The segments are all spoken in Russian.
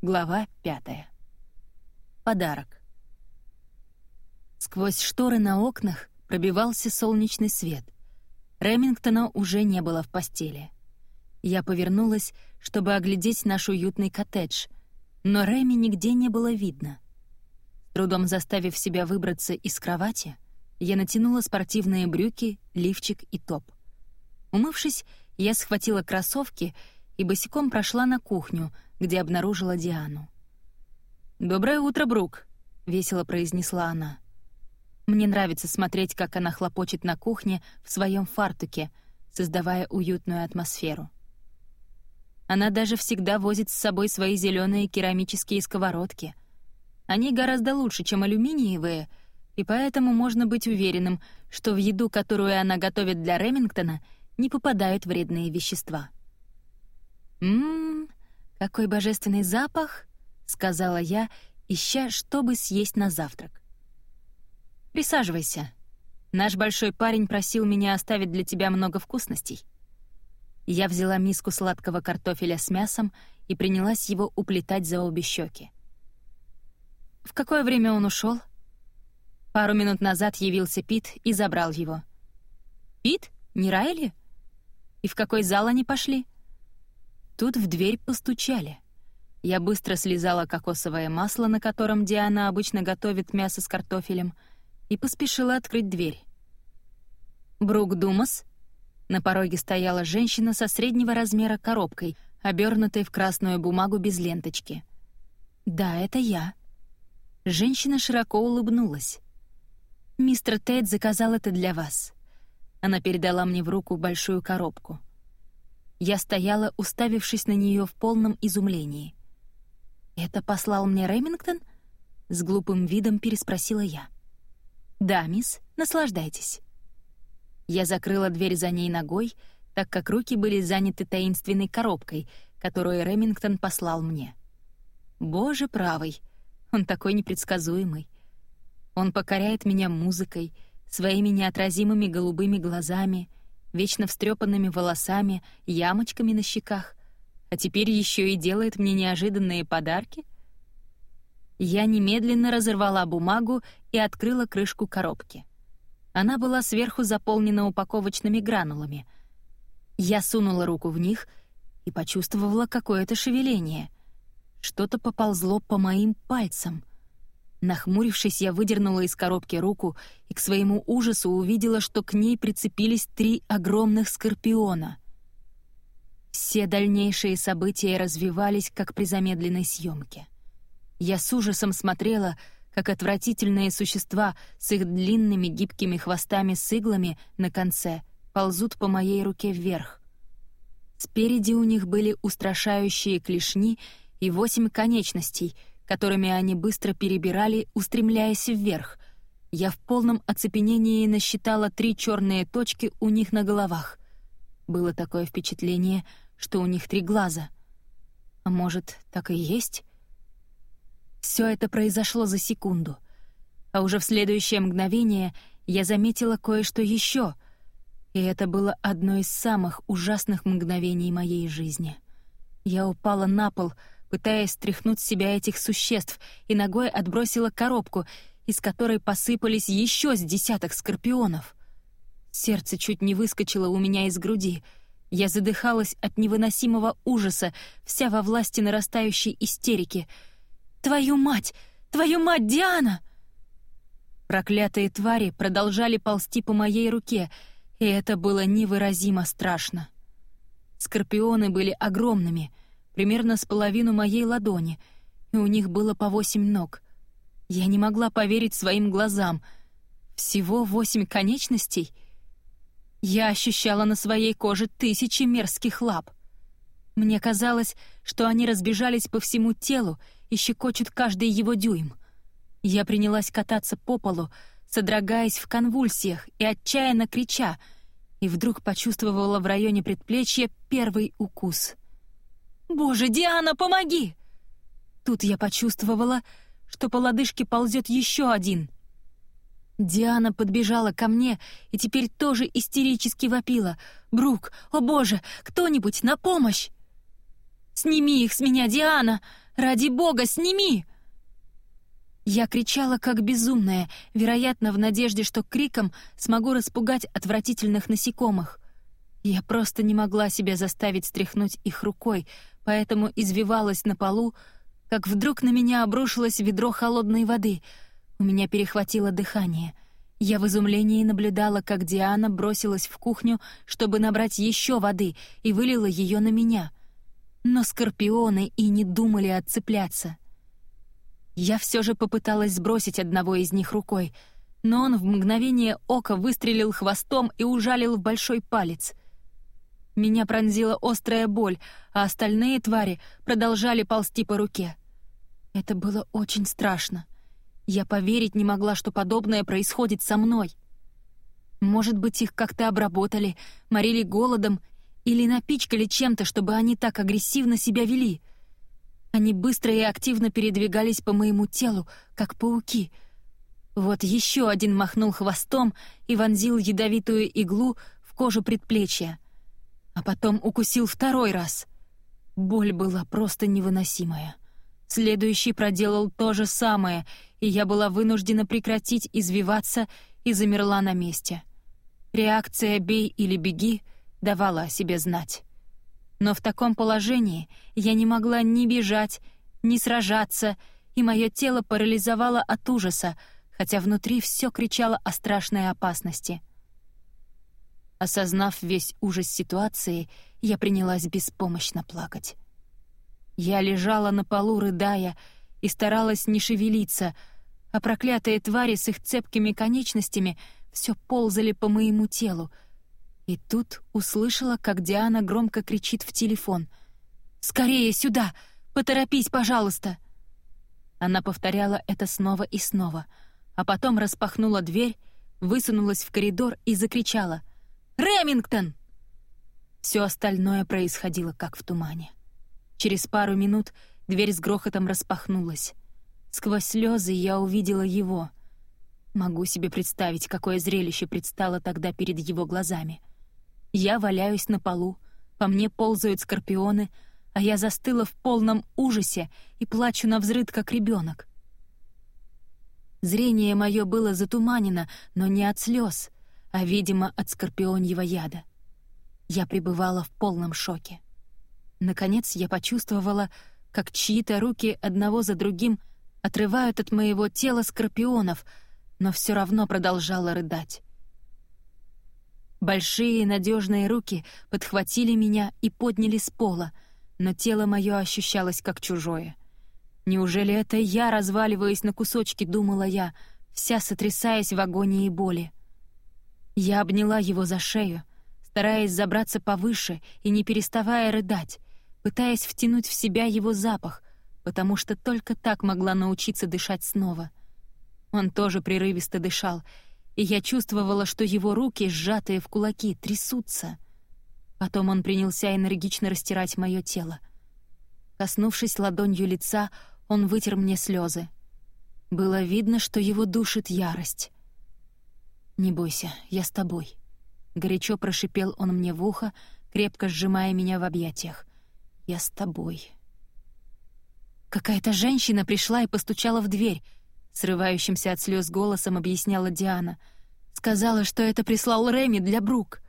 Глава пятая. Подарок. Сквозь шторы на окнах пробивался солнечный свет. Ремингтона уже не было в постели. Я повернулась, чтобы оглядеть наш уютный коттедж, но Реми нигде не было видно. трудом заставив себя выбраться из кровати, я натянула спортивные брюки, лифчик и топ. Умывшись, я схватила кроссовки и босиком прошла на кухню — где обнаружила Диану. «Доброе утро, Брук», — весело произнесла она. Мне нравится смотреть, как она хлопочет на кухне в своем фартуке, создавая уютную атмосферу. Она даже всегда возит с собой свои зеленые керамические сковородки. Они гораздо лучше, чем алюминиевые, и поэтому можно быть уверенным, что в еду, которую она готовит для Ремингтона, не попадают вредные вещества. «Ммм, «Какой божественный запах!» — сказала я, ища, чтобы съесть на завтрак. «Присаживайся. Наш большой парень просил меня оставить для тебя много вкусностей». Я взяла миску сладкого картофеля с мясом и принялась его уплетать за обе щеки. «В какое время он ушел? Пару минут назад явился Пит и забрал его. «Пит? Не Райли? И в какой зал они пошли?» Тут в дверь постучали. Я быстро слезала кокосовое масло, на котором Диана обычно готовит мясо с картофелем, и поспешила открыть дверь. «Брук Думас?» На пороге стояла женщина со среднего размера коробкой, обернутой в красную бумагу без ленточки. «Да, это я». Женщина широко улыбнулась. «Мистер Тейт заказал это для вас». Она передала мне в руку большую коробку. Я стояла, уставившись на нее в полном изумлении. «Это послал мне Ремингтон?» — с глупым видом переспросила я. «Да, мисс, наслаждайтесь». Я закрыла дверь за ней ногой, так как руки были заняты таинственной коробкой, которую Ремингтон послал мне. Боже правый, он такой непредсказуемый. Он покоряет меня музыкой, своими неотразимыми голубыми глазами — вечно встрепанными волосами, ямочками на щеках, а теперь еще и делает мне неожиданные подарки? Я немедленно разорвала бумагу и открыла крышку коробки. Она была сверху заполнена упаковочными гранулами. Я сунула руку в них и почувствовала какое-то шевеление. Что-то поползло по моим пальцам. Нахмурившись, я выдернула из коробки руку и к своему ужасу увидела, что к ней прицепились три огромных скорпиона. Все дальнейшие события развивались, как при замедленной съемке. Я с ужасом смотрела, как отвратительные существа с их длинными гибкими хвостами с иглами на конце ползут по моей руке вверх. Спереди у них были устрашающие клешни и восемь конечностей — которыми они быстро перебирали, устремляясь вверх. Я в полном оцепенении насчитала три черные точки у них на головах. Было такое впечатление, что у них три глаза. А может, так и есть? Все это произошло за секунду. А уже в следующее мгновение я заметила кое-что еще, и это было одно из самых ужасных мгновений моей жизни. Я упала на пол, пытаясь стряхнуть с себя этих существ, и ногой отбросила коробку, из которой посыпались еще с десяток скорпионов. Сердце чуть не выскочило у меня из груди. Я задыхалась от невыносимого ужаса, вся во власти нарастающей истерики. «Твою мать! Твою мать, Диана!» Проклятые твари продолжали ползти по моей руке, и это было невыразимо страшно. Скорпионы были огромными — примерно с половину моей ладони, и у них было по восемь ног. Я не могла поверить своим глазам. Всего восемь конечностей? Я ощущала на своей коже тысячи мерзких лап. Мне казалось, что они разбежались по всему телу и щекочут каждый его дюйм. Я принялась кататься по полу, содрогаясь в конвульсиях и отчаянно крича, и вдруг почувствовала в районе предплечья первый укус — «Боже, Диана, помоги!» Тут я почувствовала, что по лодыжке ползет еще один. Диана подбежала ко мне и теперь тоже истерически вопила. «Брук, о боже, кто-нибудь, на помощь!» «Сними их с меня, Диана!» — Ради бога, сними!» Я кричала как безумная, вероятно, в надежде, что криком смогу распугать отвратительных насекомых. Я просто не могла себя заставить стряхнуть их рукой, поэтому извивалась на полу, как вдруг на меня обрушилось ведро холодной воды. У меня перехватило дыхание. Я в изумлении наблюдала, как Диана бросилась в кухню, чтобы набрать еще воды, и вылила ее на меня. Но скорпионы и не думали отцепляться. Я все же попыталась сбросить одного из них рукой, но он в мгновение ока выстрелил хвостом и ужалил в большой палец. Меня пронзила острая боль, а остальные твари продолжали ползти по руке. Это было очень страшно. Я поверить не могла, что подобное происходит со мной. Может быть, их как-то обработали, морили голодом или напичкали чем-то, чтобы они так агрессивно себя вели — они быстро и активно передвигались по моему телу, как пауки. Вот еще один махнул хвостом и вонзил ядовитую иглу в кожу предплечья. А потом укусил второй раз. Боль была просто невыносимая. Следующий проделал то же самое, и я была вынуждена прекратить извиваться и замерла на месте. Реакция «бей или беги» давала о себе знать. Но в таком положении я не могла ни бежать, ни сражаться, и мое тело парализовало от ужаса, хотя внутри все кричало о страшной опасности. Осознав весь ужас ситуации, я принялась беспомощно плакать. Я лежала на полу, рыдая, и старалась не шевелиться, а проклятые твари с их цепкими конечностями все ползали по моему телу — и тут услышала, как Диана громко кричит в телефон. «Скорее сюда! Поторопись, пожалуйста!» Она повторяла это снова и снова, а потом распахнула дверь, высунулась в коридор и закричала «Ремингтон!» Все остальное происходило как в тумане. Через пару минут дверь с грохотом распахнулась. Сквозь слезы я увидела его. Могу себе представить, какое зрелище предстало тогда перед его глазами. Я валяюсь на полу, по мне ползают скорпионы, а я застыла в полном ужасе и плачу на взрыд, как ребенок. Зрение мое было затуманено, но не от слез, а, видимо, от скорпионьего яда. Я пребывала в полном шоке. Наконец я почувствовала, как чьи-то руки одного за другим отрывают от моего тела скорпионов, но все равно продолжала рыдать. Большие надежные руки подхватили меня и подняли с пола, но тело мое ощущалось как чужое. Неужели это я разваливаюсь на кусочки, думала я, вся сотрясаясь в агонии боли. Я обняла его за шею, стараясь забраться повыше и не переставая рыдать, пытаясь втянуть в себя его запах, потому что только так могла научиться дышать снова. Он тоже прерывисто дышал, и я чувствовала, что его руки, сжатые в кулаки, трясутся. Потом он принялся энергично растирать мое тело. Коснувшись ладонью лица, он вытер мне слезы. Было видно, что его душит ярость. «Не бойся, я с тобой», — горячо прошипел он мне в ухо, крепко сжимая меня в объятиях. «Я с тобой». Какая-то женщина пришла и постучала в дверь — срывающимся от слез голосом объясняла Диана. Сказала, что это прислал Реми для Брук.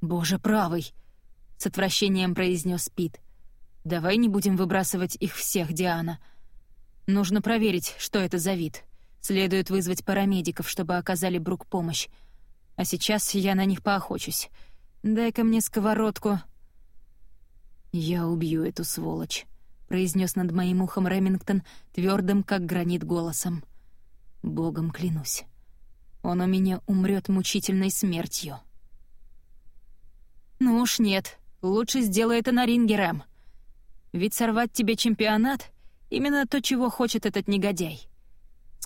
«Боже правый!» — с отвращением произнес Пит. «Давай не будем выбрасывать их всех, Диана. Нужно проверить, что это за вид. Следует вызвать парамедиков, чтобы оказали Брук помощь. А сейчас я на них поохочусь. Дай-ка мне сковородку». «Я убью эту сволочь», произнес над моим ухом Ремингтон твердым, как гранит, голосом. «Богом клянусь, он у меня умрет мучительной смертью». «Ну уж нет, лучше сделай это на ринге, Рэм. Ведь сорвать тебе чемпионат — именно то, чего хочет этот негодяй», —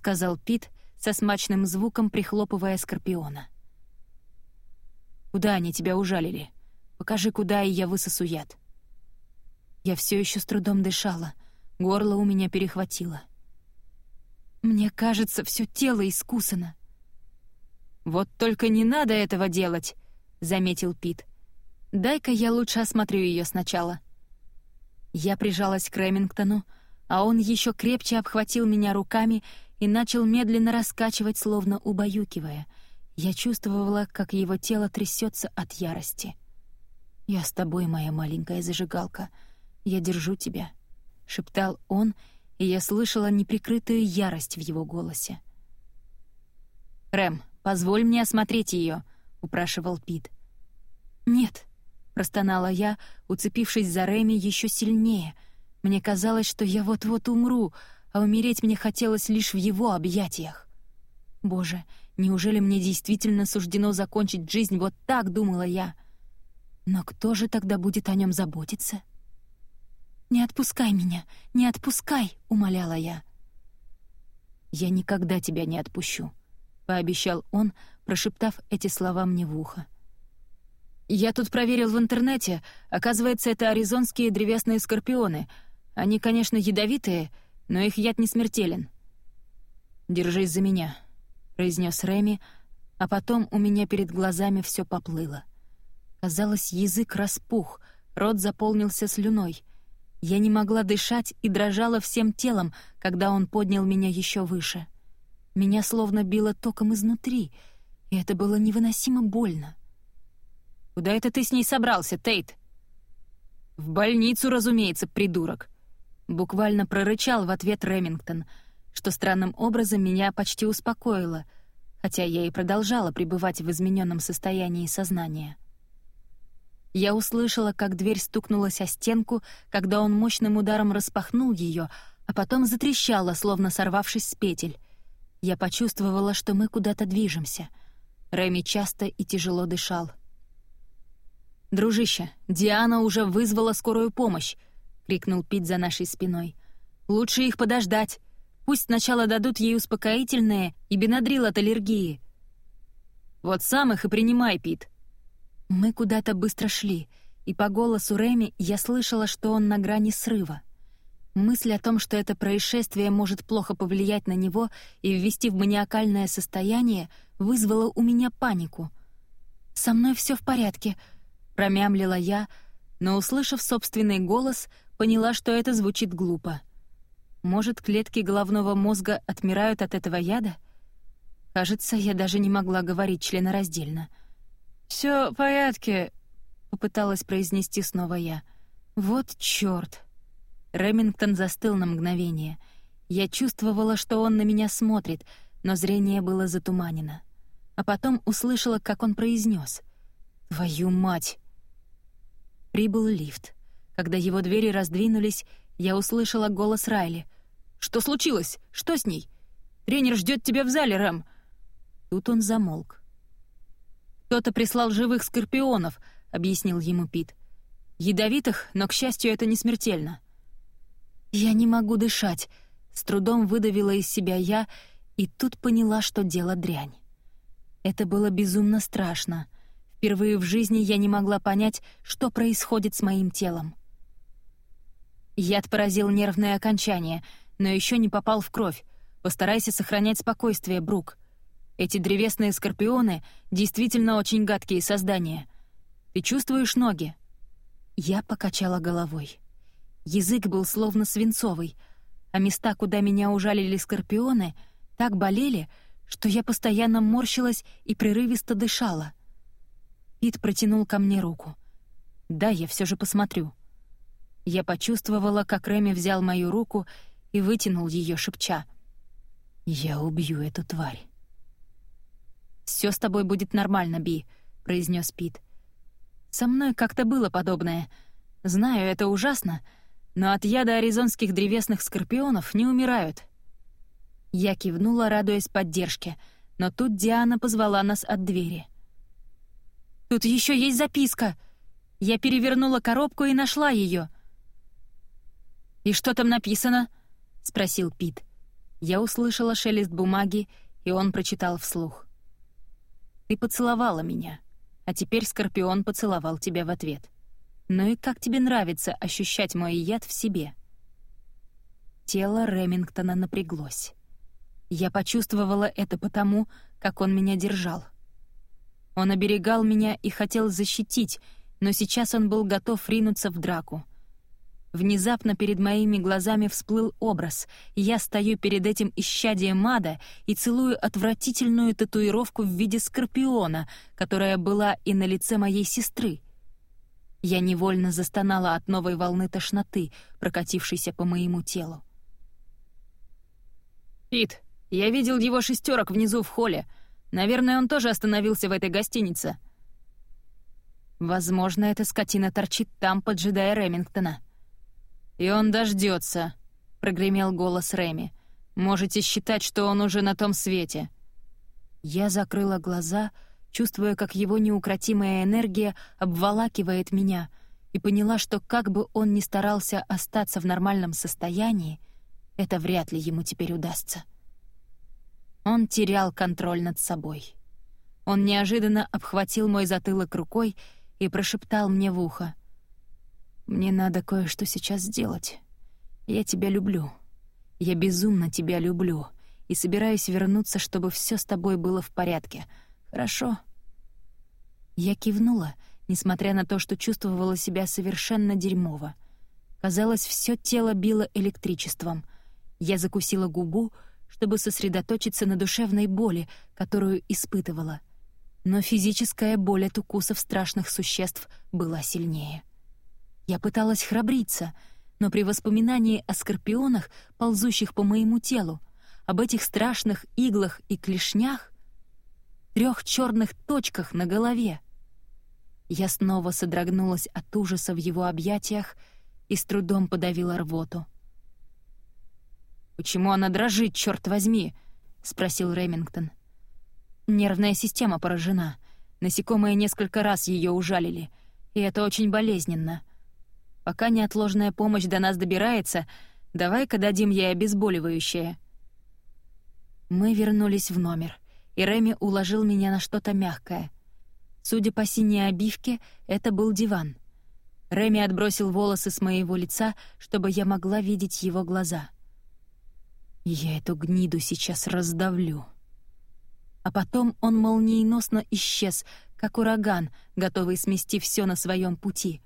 сказал Пит со смачным звуком, прихлопывая Скорпиона. «Куда они тебя ужалили? Покажи, куда, и я высосу яд». Я все еще с трудом дышала, горло у меня перехватило. Мне кажется, все тело искусано. «Вот только не надо этого делать», — заметил Пит. «Дай-ка я лучше осмотрю ее сначала». Я прижалась к Ремингтону, а он еще крепче обхватил меня руками и начал медленно раскачивать, словно убаюкивая. Я чувствовала, как его тело трясется от ярости. «Я с тобой, моя маленькая зажигалка. Я держу тебя», — шептал он, и я слышала неприкрытую ярость в его голосе. «Рэм, позволь мне осмотреть ее, упрашивал Пит. «Нет», — простонала я, уцепившись за Рэми еще сильнее. Мне казалось, что я вот-вот умру, а умереть мне хотелось лишь в его объятиях. Боже, неужели мне действительно суждено закончить жизнь вот так, думала я. Но кто же тогда будет о нем заботиться? «Не отпускай меня, не отпускай!» — умоляла я. «Я никогда тебя не отпущу», — пообещал он, прошептав эти слова мне в ухо. «Я тут проверил в интернете. Оказывается, это аризонские древесные скорпионы. Они, конечно, ядовитые, но их яд не смертелен». «Держись за меня», — произнес Реми, а потом у меня перед глазами все поплыло. Казалось, язык распух, рот заполнился слюной. Я не могла дышать и дрожала всем телом, когда он поднял меня еще выше. Меня словно било током изнутри, и это было невыносимо больно. «Куда это ты с ней собрался, Тейт?» «В больницу, разумеется, придурок!» Буквально прорычал в ответ Ремингтон, что странным образом меня почти успокоило, хотя я и продолжала пребывать в измененном состоянии сознания. Я услышала, как дверь стукнулась о стенку, когда он мощным ударом распахнул ее, а потом затрещала, словно сорвавшись с петель. Я почувствовала, что мы куда-то движемся. Рэми часто и тяжело дышал. «Дружище, Диана уже вызвала скорую помощь!» — крикнул Пит за нашей спиной. «Лучше их подождать. Пусть сначала дадут ей успокоительное и бенадрил от аллергии». «Вот сам их и принимай, Пит», мы куда-то быстро шли, и по голосу Реми я слышала, что он на грани срыва. Мысль о том, что это происшествие может плохо повлиять на него и ввести в маниакальное состояние, вызвала у меня панику. «Со мной все в порядке», — промямлила я, но, услышав собственный голос, поняла, что это звучит глупо. Может, клетки головного мозга отмирают от этого яда? Кажется, я даже не могла говорить членораздельно — «Всё в порядке», — попыталась произнести снова я. «Вот чёрт!» Ремингтон застыл на мгновение. Я чувствовала, что он на меня смотрит, но зрение было затуманено. А потом услышала, как он произнес: «Твою мать!» Прибыл лифт. Когда его двери раздвинулись, я услышала голос Райли. «Что случилось? Что с ней? Тренер ждет тебя в зале, Рэм!» Тут он замолк. «Кто-то прислал живых скорпионов», — объяснил ему Пит. «Ядовитых, но, к счастью, это не смертельно». «Я не могу дышать», — с трудом выдавила из себя я, и тут поняла, что дело дрянь. Это было безумно страшно. Впервые в жизни я не могла понять, что происходит с моим телом. Яд поразил нервное окончание, но еще не попал в кровь. Постарайся сохранять спокойствие, Брук. Эти древесные скорпионы действительно очень гадкие создания. Ты чувствуешь ноги?» Я покачала головой. Язык был словно свинцовый, а места, куда меня ужалили скорпионы, так болели, что я постоянно морщилась и прерывисто дышала. Пит протянул ко мне руку. «Да, я все же посмотрю». Я почувствовала, как Реми взял мою руку и вытянул ее, шепча. «Я убью эту тварь». Все с тобой будет нормально, Би», — произнес Пит. «Со мной как-то было подобное. Знаю, это ужасно, но от яда аризонских древесных скорпионов не умирают». Я кивнула, радуясь поддержке, но тут Диана позвала нас от двери. «Тут еще есть записка!» Я перевернула коробку и нашла ее. «И что там написано?» — спросил Пит. Я услышала шелест бумаги, и он прочитал вслух. Ты поцеловала меня, а теперь Скорпион поцеловал тебя в ответ. Ну и как тебе нравится ощущать мой яд в себе?» Тело Ремингтона напряглось. Я почувствовала это потому, как он меня держал. Он оберегал меня и хотел защитить, но сейчас он был готов ринуться в драку. Внезапно перед моими глазами всплыл образ, я стою перед этим исчадием мада и целую отвратительную татуировку в виде скорпиона, которая была и на лице моей сестры. Я невольно застонала от новой волны тошноты, прокатившейся по моему телу. «Пит, я видел его шестерок внизу в холле. Наверное, он тоже остановился в этой гостинице». Возможно, эта скотина торчит там, поджидая Ремингтона. «И он дождется, прогремел голос Реми. «Можете считать, что он уже на том свете». Я закрыла глаза, чувствуя, как его неукротимая энергия обволакивает меня, и поняла, что как бы он ни старался остаться в нормальном состоянии, это вряд ли ему теперь удастся. Он терял контроль над собой. Он неожиданно обхватил мой затылок рукой и прошептал мне в ухо — мне надо кое-что сейчас сделать. Я тебя люблю. Я безумно тебя люблю. И собираюсь вернуться, чтобы все с тобой было в порядке. Хорошо?» Я кивнула, несмотря на то, что чувствовала себя совершенно дерьмово. Казалось, все тело било электричеством. Я закусила губу, чтобы сосредоточиться на душевной боли, которую испытывала. Но физическая боль от укусов страшных существ была сильнее. Я пыталась храбриться, но при воспоминании о скорпионах, ползущих по моему телу, об этих страшных иглах и клешнях, трех черных точках на голове, я снова содрогнулась от ужаса в его объятиях и с трудом подавила рвоту. «Почему она дрожит, черт возьми?» — спросил Ремингтон. «Нервная система поражена. Насекомые несколько раз ее ужалили, и это очень болезненно. Пока неотложная помощь до нас добирается, давай-ка дадим ей обезболивающее». Мы вернулись в номер, и Реми уложил меня на что-то мягкое. Судя по синей обивке, это был диван. Реми отбросил волосы с моего лица, чтобы я могла видеть его глаза. «Я эту гниду сейчас раздавлю». А потом он молниеносно исчез, как ураган, готовый смести все на своем пути —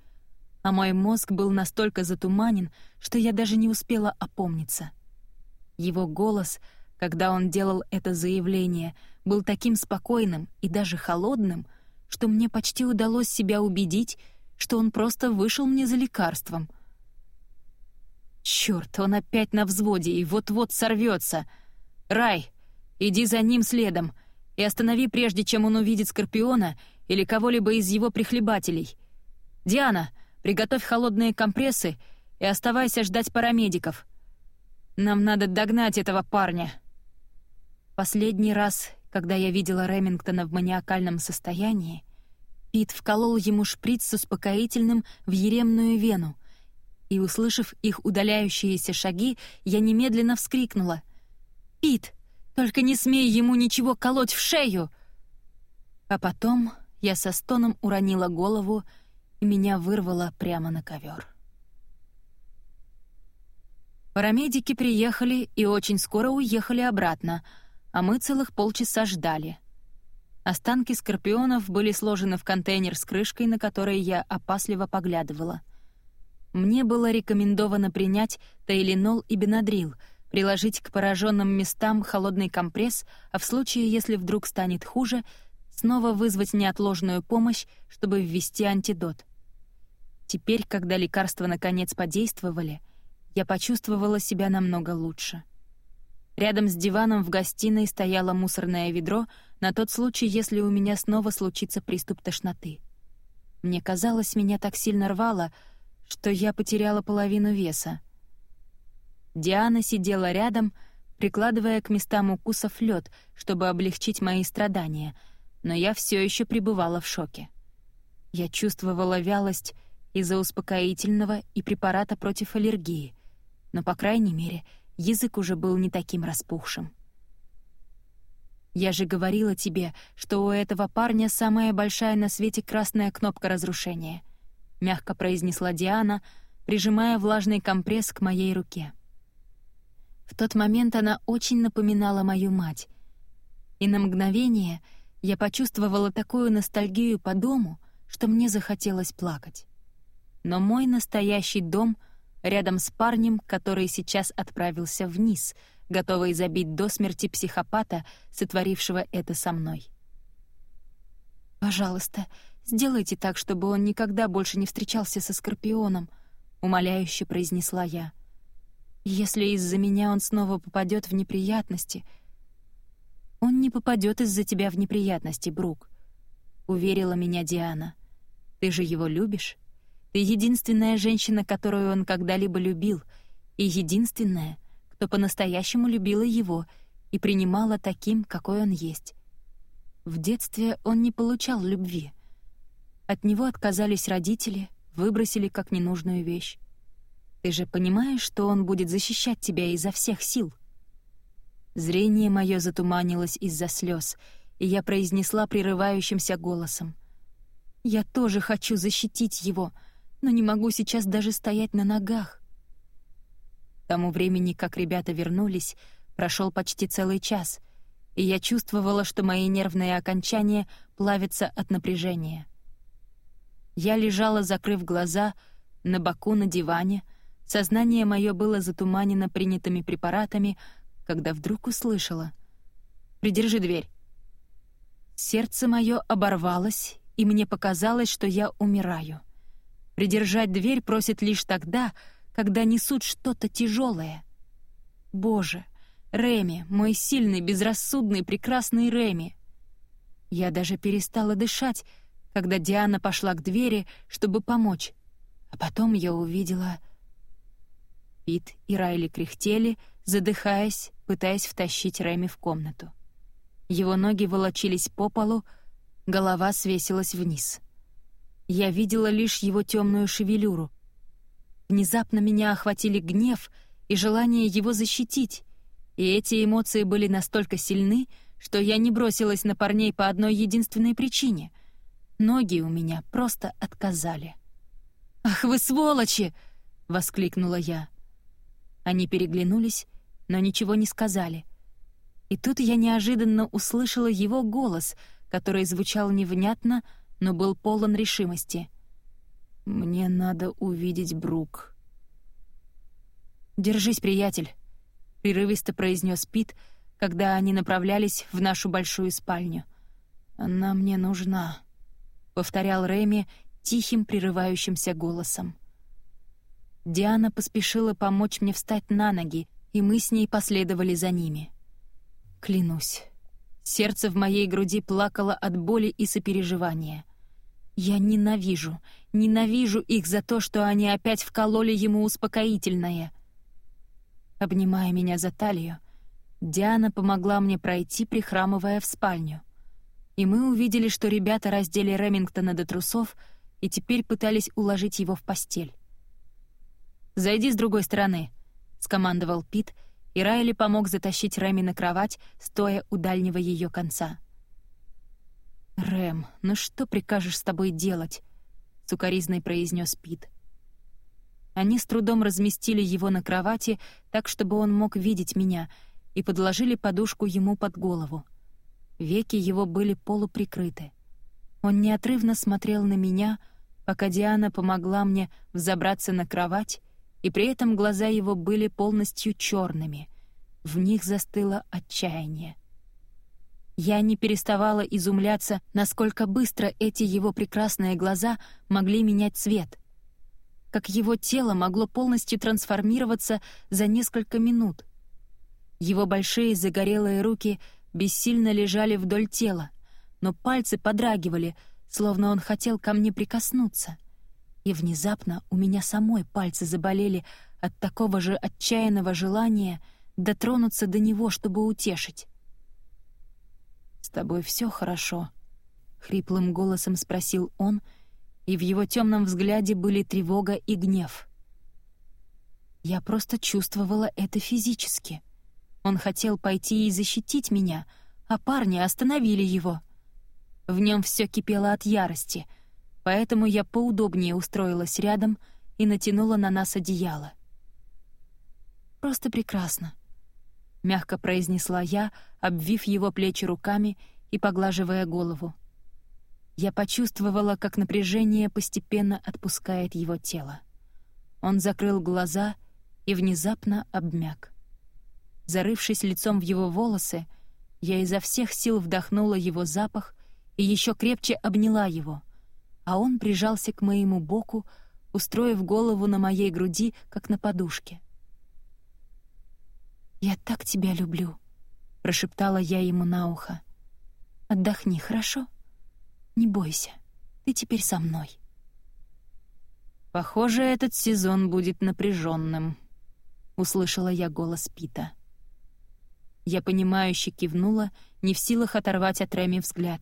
а мой мозг был настолько затуманен, что я даже не успела опомниться. Его голос, когда он делал это заявление, был таким спокойным и даже холодным, что мне почти удалось себя убедить, что он просто вышел мне за лекарством. Чёрт, он опять на взводе и вот-вот сорвется. Рай, иди за ним следом и останови, прежде чем он увидит Скорпиона или кого-либо из его прихлебателей. Диана, Приготовь холодные компрессы и оставайся ждать парамедиков. Нам надо догнать этого парня». Последний раз, когда я видела Ремингтона в маниакальном состоянии, Пит вколол ему шприц с успокоительным в еремную вену, и, услышав их удаляющиеся шаги, я немедленно вскрикнула. «Пит, только не смей ему ничего колоть в шею!» А потом я со стоном уронила голову и меня вырвало прямо на ковер. Парамедики приехали и очень скоро уехали обратно, а мы целых полчаса ждали. Останки скорпионов были сложены в контейнер с крышкой, на который я опасливо поглядывала. Мне было рекомендовано принять тайленол и бенадрил, приложить к пораженным местам холодный компресс, а в случае, если вдруг станет хуже, снова вызвать неотложную помощь, чтобы ввести антидот. Теперь, когда лекарства наконец подействовали, я почувствовала себя намного лучше. Рядом с диваном в гостиной стояло мусорное ведро на тот случай, если у меня снова случится приступ тошноты. Мне казалось, меня так сильно рвало, что я потеряла половину веса. Диана сидела рядом, прикладывая к местам укусов лед, чтобы облегчить мои страдания, но я все еще пребывала в шоке. Я чувствовала вялость из-за успокоительного и препарата против аллергии, но, по крайней мере, язык уже был не таким распухшим. «Я же говорила тебе, что у этого парня самая большая на свете красная кнопка разрушения», — мягко произнесла Диана, прижимая влажный компресс к моей руке. В тот момент она очень напоминала мою мать, и на мгновение я почувствовала такую ностальгию по дому, что мне захотелось плакать. Но мой настоящий дом рядом с парнем, который сейчас отправился вниз, готовый забить до смерти психопата, сотворившего это со мной. «Пожалуйста, сделайте так, чтобы он никогда больше не встречался со Скорпионом», — умоляюще произнесла я. «Если из-за меня он снова попадет в неприятности...» «Он не попадет из-за тебя в неприятности, Брук», — уверила меня Диана. «Ты же его любишь? Ты единственная женщина, которую он когда-либо любил, и единственная, кто по-настоящему любила его и принимала таким, какой он есть. В детстве он не получал любви. От него отказались родители, выбросили как ненужную вещь. Ты же понимаешь, что он будет защищать тебя изо всех сил?» Зрение мое затуманилось из-за слез, и я произнесла прерывающимся голосом. «Я тоже хочу защитить его, но не могу сейчас даже стоять на ногах». К тому времени, как ребята вернулись, прошел почти целый час, и я чувствовала, что мои нервные окончания плавятся от напряжения. Я лежала, закрыв глаза, на боку на диване, сознание мое было затуманено принятыми препаратами — когда вдруг услышала. «Придержи дверь». Сердце мое оборвалось, и мне показалось, что я умираю. Придержать дверь просит лишь тогда, когда несут что-то тяжелое. Боже, Реми, мой сильный, безрассудный, прекрасный Реми. Я даже перестала дышать, когда Диана пошла к двери, чтобы помочь. А потом я увидела... Пит и Райли кряхтели, задыхаясь, пытаясь втащить Рэми в комнату. Его ноги волочились по полу, голова свесилась вниз. Я видела лишь его темную шевелюру. Внезапно меня охватили гнев и желание его защитить, и эти эмоции были настолько сильны, что я не бросилась на парней по одной единственной причине. Ноги у меня просто отказали. «Ах вы сволочи!» — воскликнула я. Они переглянулись, но ничего не сказали. И тут я неожиданно услышала его голос, который звучал невнятно, но был полон решимости. «Мне надо увидеть Брук». «Держись, приятель», — прерывисто произнес Пит, когда они направлялись в нашу большую спальню. «Она мне нужна», — повторял Рэми тихим, прерывающимся голосом. Диана поспешила помочь мне встать на ноги, и мы с ней последовали за ними. Клянусь, сердце в моей груди плакало от боли и сопереживания. Я ненавижу, ненавижу их за то, что они опять вкололи ему успокоительное. Обнимая меня за талию, Диана помогла мне пройти, прихрамывая в спальню. И мы увидели, что ребята раздели Ремингтона до трусов и теперь пытались уложить его в постель. «Зайди с другой стороны», — скомандовал Пит, и Райли помог затащить Рэми на кровать, стоя у дальнего ее конца. «Рэм, ну что прикажешь с тобой делать?» — сукоризной произнес Пит. Они с трудом разместили его на кровати так, чтобы он мог видеть меня, и подложили подушку ему под голову. Веки его были полуприкрыты. Он неотрывно смотрел на меня, пока Диана помогла мне взобраться на кровать и при этом глаза его были полностью черными. В них застыло отчаяние. Я не переставала изумляться, насколько быстро эти его прекрасные глаза могли менять цвет. Как его тело могло полностью трансформироваться за несколько минут. Его большие загорелые руки бессильно лежали вдоль тела, но пальцы подрагивали, словно он хотел ко мне прикоснуться — и внезапно у меня самой пальцы заболели от такого же отчаянного желания дотронуться до него, чтобы утешить. «С тобой все хорошо?» — хриплым голосом спросил он, и в его темном взгляде были тревога и гнев. Я просто чувствовала это физически. Он хотел пойти и защитить меня, а парни остановили его. В нем все кипело от ярости — поэтому я поудобнее устроилась рядом и натянула на нас одеяло. «Просто прекрасно», — мягко произнесла я, обвив его плечи руками и поглаживая голову. Я почувствовала, как напряжение постепенно отпускает его тело. Он закрыл глаза и внезапно обмяк. Зарывшись лицом в его волосы, я изо всех сил вдохнула его запах и еще крепче обняла его, а он прижался к моему боку, устроив голову на моей груди, как на подушке. «Я так тебя люблю», — прошептала я ему на ухо. «Отдохни, хорошо? Не бойся, ты теперь со мной». «Похоже, этот сезон будет напряженным», — услышала я голос Пита. Я понимающе кивнула, не в силах оторвать от Реми взгляд.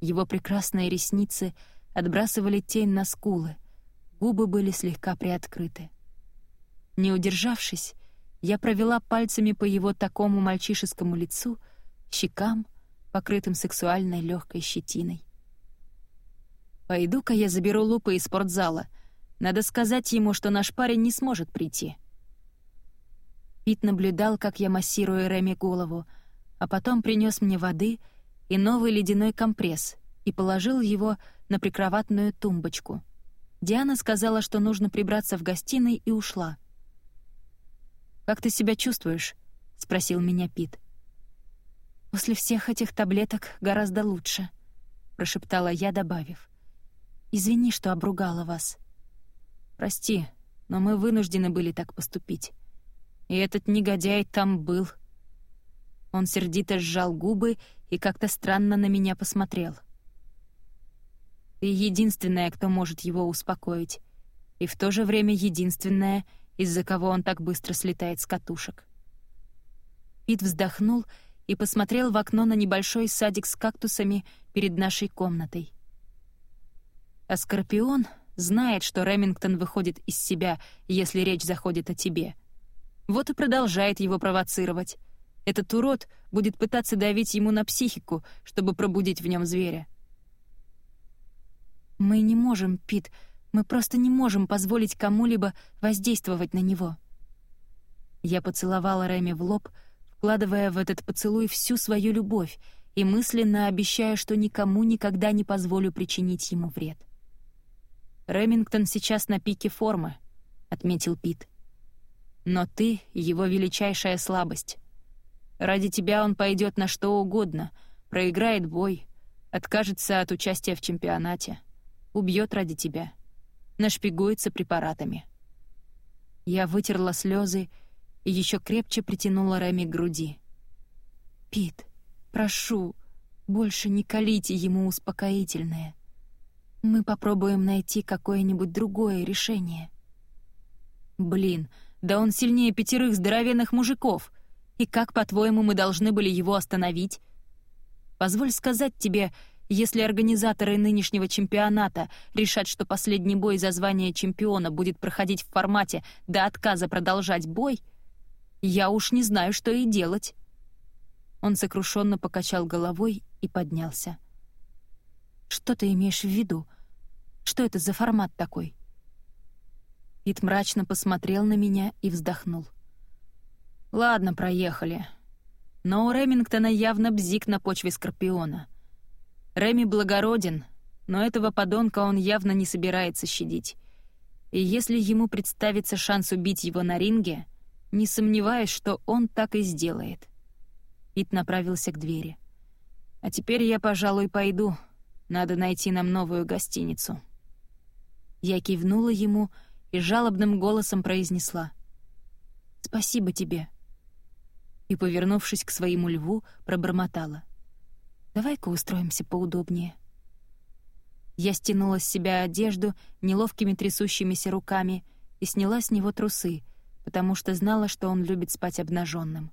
Его прекрасные ресницы отбрасывали тень на скулы, губы были слегка приоткрыты. Не удержавшись, я провела пальцами по его такому мальчишескому лицу, щекам, покрытым сексуальной легкой щетиной. «Пойду-ка я заберу Лупа из спортзала. Надо сказать ему, что наш парень не сможет прийти». Пит наблюдал, как я массирую Реми голову, а потом принес мне воды и новый ледяной компресс и положил его на прикроватную тумбочку. Диана сказала, что нужно прибраться в гостиной, и ушла. «Как ты себя чувствуешь?» — спросил меня Пит. «После всех этих таблеток гораздо лучше», — прошептала я, добавив. «Извини, что обругала вас». «Прости, но мы вынуждены были так поступить. И этот негодяй там был». Он сердито сжал губы и как-то странно на меня посмотрел. «Ты единственная, кто может его успокоить, и в то же время единственная, из-за кого он так быстро слетает с катушек». Пит вздохнул и посмотрел в окно на небольшой садик с кактусами перед нашей комнатой. А Скорпион знает, что Ремингтон выходит из себя, если речь заходит о тебе — вот и продолжает его провоцировать. Этот урод будет пытаться давить ему на психику, чтобы пробудить в нем зверя. «Мы не можем, Пит, мы просто не можем позволить кому-либо воздействовать на него». Я поцеловала Рэми в лоб, вкладывая в этот поцелуй всю свою любовь и мысленно обещая, что никому никогда не позволю причинить ему вред. «Ремингтон сейчас на пике формы», — отметил Пит. Но ты — его величайшая слабость. Ради тебя он пойдет на что угодно, проиграет бой, откажется от участия в чемпионате, убьет ради тебя, нашпигуется препаратами. Я вытерла слезы и еще крепче притянула Реми к груди. «Пит, прошу, больше не колите ему успокоительное. Мы попробуем найти какое-нибудь другое решение». «Блин, да он сильнее пятерых здоровенных мужиков. И как, по-твоему, мы должны были его остановить? Позволь сказать тебе, если организаторы нынешнего чемпионата решат, что последний бой за звание чемпиона будет проходить в формате до отказа продолжать бой, я уж не знаю, что и делать. Он сокрушенно покачал головой и поднялся. «Что ты имеешь в виду? Что это за формат такой?» Пит мрачно посмотрел на меня и вздохнул. «Ладно, проехали. Но у Ремингтона явно бзик на почве Скорпиона. Реми благороден, но этого подонка он явно не собирается щадить. И если ему представится шанс убить его на ринге, не сомневаюсь, что он так и сделает». Пит направился к двери. «А теперь я, пожалуй, пойду. Надо найти нам новую гостиницу». Я кивнула ему и жалобным голосом произнесла «Спасибо тебе». И, повернувшись к своему льву, пробормотала «Давай-ка устроимся поудобнее». Я стянула с себя одежду неловкими трясущимися руками и сняла с него трусы, потому что знала, что он любит спать обнаженным.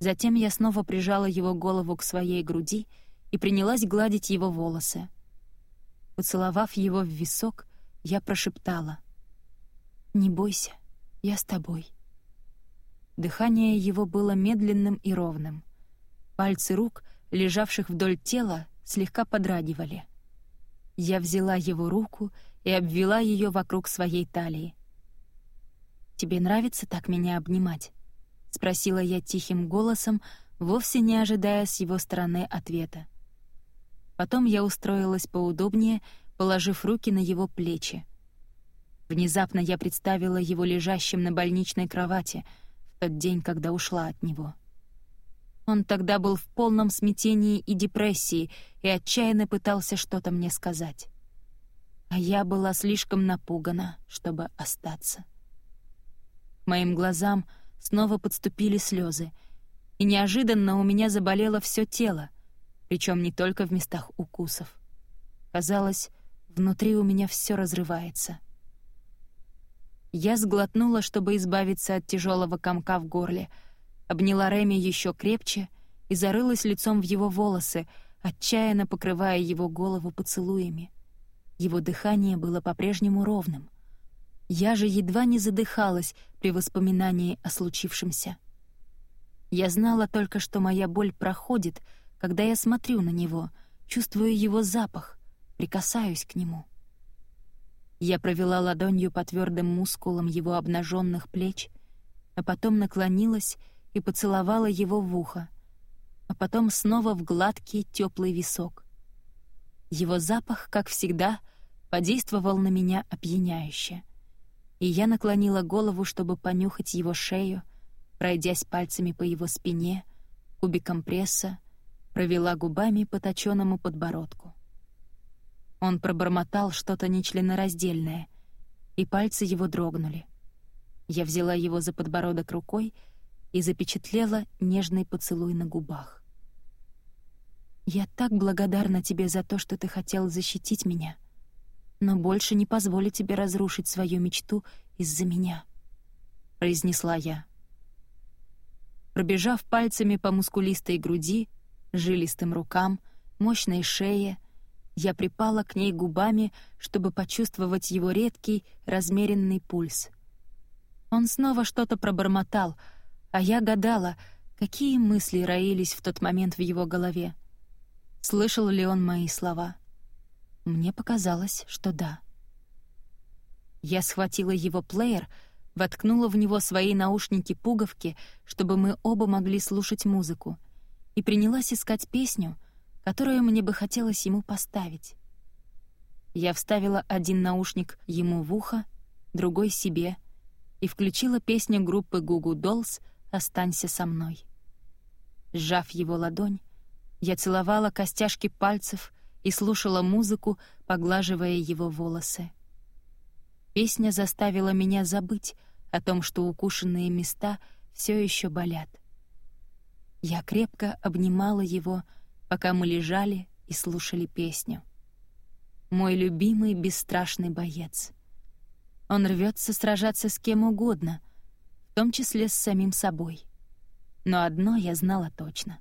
Затем я снова прижала его голову к своей груди и принялась гладить его волосы. Поцеловав его в висок, я прошептала «Не бойся, я с тобой». Дыхание его было медленным и ровным. Пальцы рук, лежавших вдоль тела, слегка подрагивали. Я взяла его руку и обвела ее вокруг своей талии. «Тебе нравится так меня обнимать?» — спросила я тихим голосом, вовсе не ожидая с его стороны ответа. Потом я устроилась поудобнее, положив руки на его плечи. Внезапно я представила его лежащим на больничной кровати в тот день, когда ушла от него. Он тогда был в полном смятении и депрессии и отчаянно пытался что-то мне сказать. А я была слишком напугана, чтобы остаться. Моим глазам снова подступили слезы, и неожиданно у меня заболело все тело, причем не только в местах укусов. Казалось, внутри у меня все разрывается. Я сглотнула, чтобы избавиться от тяжелого комка в горле, обняла Реми еще крепче и зарылась лицом в его волосы, отчаянно покрывая его голову поцелуями. Его дыхание было по-прежнему ровным. Я же едва не задыхалась при воспоминании о случившемся. Я знала только, что моя боль проходит, когда я смотрю на него, чувствую его запах, прикасаюсь к нему. Я провела ладонью по твердым мускулам его обнаженных плеч, а потом наклонилась и поцеловала его в ухо, а потом снова в гладкий теплый висок. Его запах, как всегда, подействовал на меня опьяняюще, и я наклонила голову, чтобы понюхать его шею, пройдясь пальцами по его спине, кубиком пресса, провела губами по точенному подбородку. Он пробормотал что-то нечленораздельное, и пальцы его дрогнули. Я взяла его за подбородок рукой и запечатлела нежный поцелуй на губах. «Я так благодарна тебе за то, что ты хотел защитить меня, но больше не позволю тебе разрушить свою мечту из-за меня», — произнесла я. Пробежав пальцами по мускулистой груди, жилистым рукам, мощной шее, я припала к ней губами, чтобы почувствовать его редкий, размеренный пульс. Он снова что-то пробормотал, а я гадала, какие мысли роились в тот момент в его голове. Слышал ли он мои слова? Мне показалось, что да. Я схватила его плеер — воткнула в него свои наушники-пуговки, чтобы мы оба могли слушать музыку, и принялась искать песню, которую мне бы хотелось ему поставить. Я вставила один наушник ему в ухо, другой — себе, и включила песню группы Гугу Dolls «Останься со мной». Сжав его ладонь, я целовала костяшки пальцев и слушала музыку, поглаживая его волосы. Песня заставила меня забыть о том, что укушенные места все еще болят. Я крепко обнимала его, пока мы лежали и слушали песню. Мой любимый бесстрашный боец. Он рвется сражаться с кем угодно, в том числе с самим собой. Но одно я знала точно.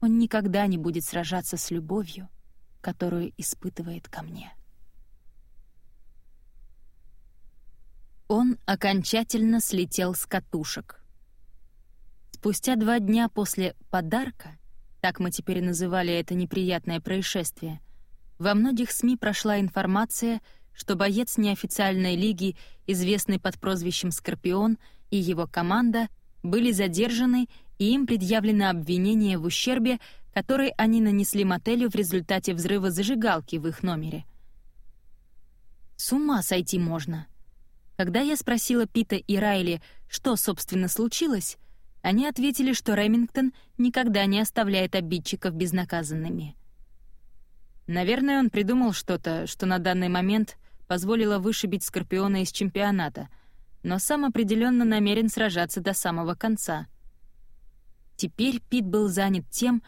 Он никогда не будет сражаться с любовью, которую испытывает ко мне. Он окончательно слетел с катушек. Спустя два дня после «подарка», так мы теперь называли это неприятное происшествие, во многих СМИ прошла информация, что боец неофициальной лиги, известный под прозвищем «Скорпион», и его команда были задержаны, и им предъявлено обвинение в ущербе, который они нанесли мотелю в результате взрыва зажигалки в их номере. С ума сойти можно — когда я спросила Пита и Райли, что, собственно, случилось, они ответили, что Ремингтон никогда не оставляет обидчиков безнаказанными. Наверное, он придумал что-то, что на данный момент позволило вышибить Скорпиона из чемпионата, но сам определенно намерен сражаться до самого конца. Теперь Пит был занят тем,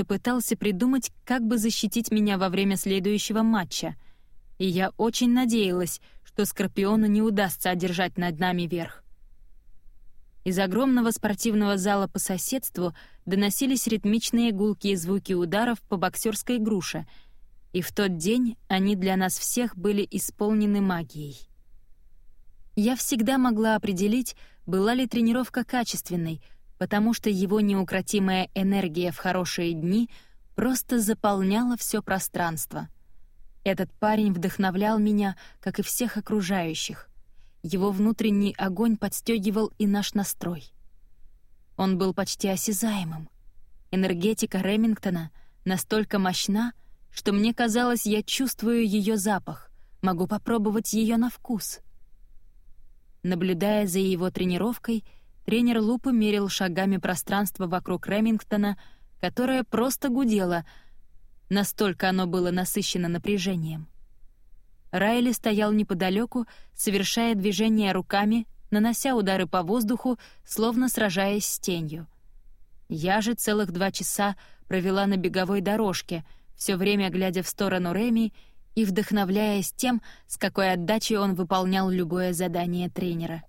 что пытался придумать, как бы защитить меня во время следующего матча, и я очень надеялась, что Скорпиону не удастся одержать над нами верх. Из огромного спортивного зала по соседству доносились ритмичные гулкие звуки ударов по боксерской груше, и в тот день они для нас всех были исполнены магией. Я всегда могла определить, была ли тренировка качественной, потому что его неукротимая энергия в хорошие дни просто заполняла все пространство — этот парень вдохновлял меня, как и всех окружающих. Его внутренний огонь подстегивал и наш настрой. Он был почти осязаемым. Энергетика Ремингтона настолько мощна, что мне казалось, я чувствую ее запах, могу попробовать ее на вкус. Наблюдая за его тренировкой, тренер Лупа мерил шагами пространство вокруг Ремингтона, которое просто гудело, настолько оно было насыщено напряжением. Райли стоял неподалеку, совершая движения руками, нанося удары по воздуху, словно сражаясь с тенью. Я же целых два часа провела на беговой дорожке, все время глядя в сторону Реми и вдохновляясь тем, с какой отдачей он выполнял любое задание тренера.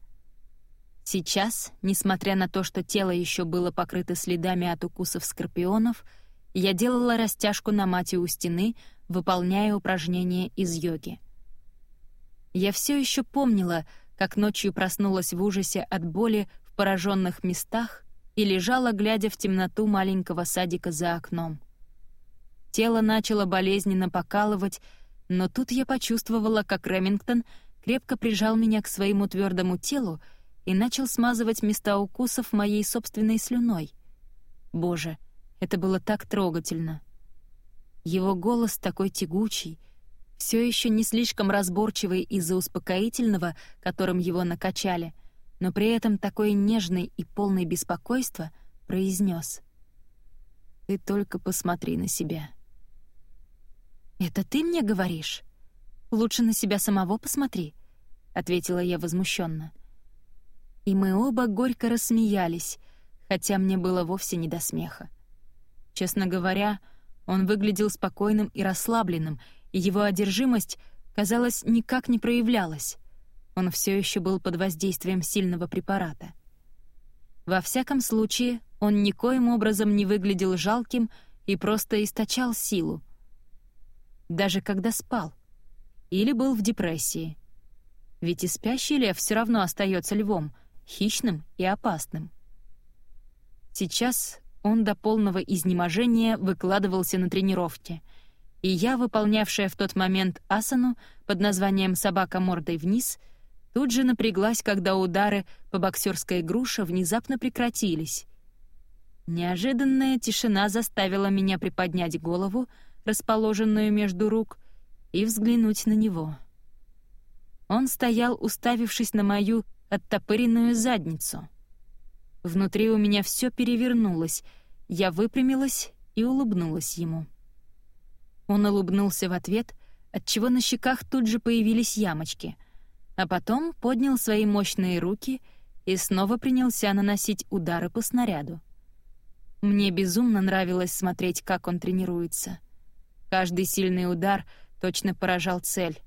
Сейчас, несмотря на то, что тело еще было покрыто следами от укусов скорпионов, я делала растяжку на мате у стены, выполняя упражнения из йоги. Я все еще помнила, как ночью проснулась в ужасе от боли в пораженных местах и лежала, глядя в темноту маленького садика за окном. Тело начало болезненно покалывать, но тут я почувствовала, как Ремингтон крепко прижал меня к своему твердому телу и начал смазывать места укусов моей собственной слюной. Боже, это было так трогательно. Его голос такой тягучий, все еще не слишком разборчивый из-за успокоительного, которым его накачали, но при этом такой нежный и полный беспокойства, произнес: «Ты только посмотри на себя». «Это ты мне говоришь? Лучше на себя самого посмотри», — ответила я возмущенно. И мы оба горько рассмеялись, хотя мне было вовсе не до смеха. Честно говоря, он выглядел спокойным и расслабленным, и его одержимость, казалось, никак не проявлялась. Он все еще был под воздействием сильного препарата. Во всяком случае, он никоим образом не выглядел жалким и просто источал силу, даже когда спал. Или был в депрессии. Ведь и спящий лев все равно остается львом, хищным и опасным. Сейчас он до полного изнеможения выкладывался на тренировке, и я, выполнявшая в тот момент асану под названием «собака мордой вниз», тут же напряглась, когда удары по боксерской груше внезапно прекратились. Неожиданная тишина заставила меня приподнять голову, расположенную между рук, и взглянуть на него. Он стоял, уставившись на мою оттопыренную задницу. Внутри у меня все перевернулось, я выпрямилась и улыбнулась ему. Он улыбнулся в ответ, отчего на щеках тут же появились ямочки, а потом поднял свои мощные руки и снова принялся наносить удары по снаряду. Мне безумно нравилось смотреть, как он тренируется — Каждый сильный удар точно поражал цель,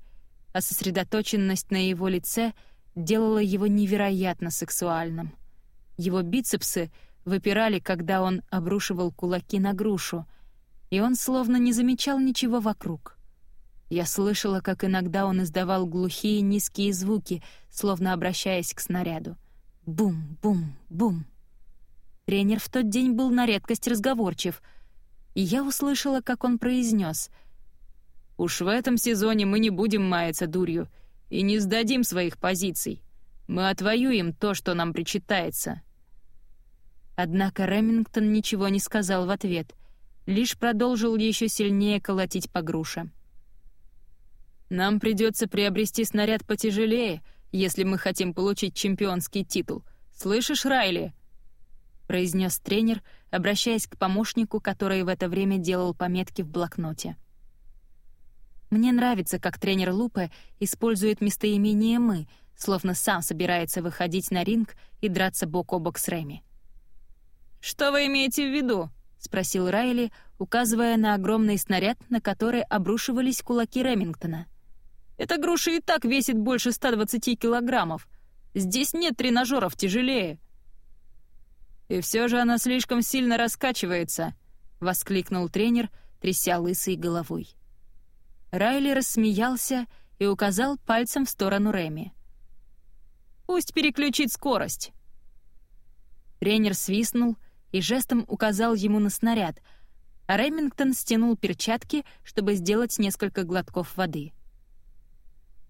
а сосредоточенность на его лице делала его невероятно сексуальным. Его бицепсы выпирали, когда он обрушивал кулаки на грушу, и он словно не замечал ничего вокруг. Я слышала, как иногда он издавал глухие низкие звуки, словно обращаясь к снаряду. Бум-бум-бум. Тренер в тот день был на редкость разговорчив — и я услышала, как он произнес: «Уж в этом сезоне мы не будем маяться дурью и не сдадим своих позиций. Мы отвоюем то, что нам причитается». Однако Ремингтон ничего не сказал в ответ, лишь продолжил еще сильнее колотить по груше. «Нам придется приобрести снаряд потяжелее, если мы хотим получить чемпионский титул. Слышишь, Райли?» — произнес тренер, обращаясь к помощнику, который в это время делал пометки в блокноте. «Мне нравится, как тренер Лупе использует местоимение «мы», словно сам собирается выходить на ринг и драться бок о бок с Рэми. «Что вы имеете в виду?» — спросил Райли, указывая на огромный снаряд, на который обрушивались кулаки Ремингтона. «Эта груша и так весит больше 120 килограммов. Здесь нет тренажеров тяжелее». «И все же она слишком сильно раскачивается», — воскликнул тренер, тряся лысой головой. Райли рассмеялся и указал пальцем в сторону Реми. «Пусть переключит скорость». Тренер свистнул и жестом указал ему на снаряд, а Ремингтон стянул перчатки, чтобы сделать несколько глотков воды.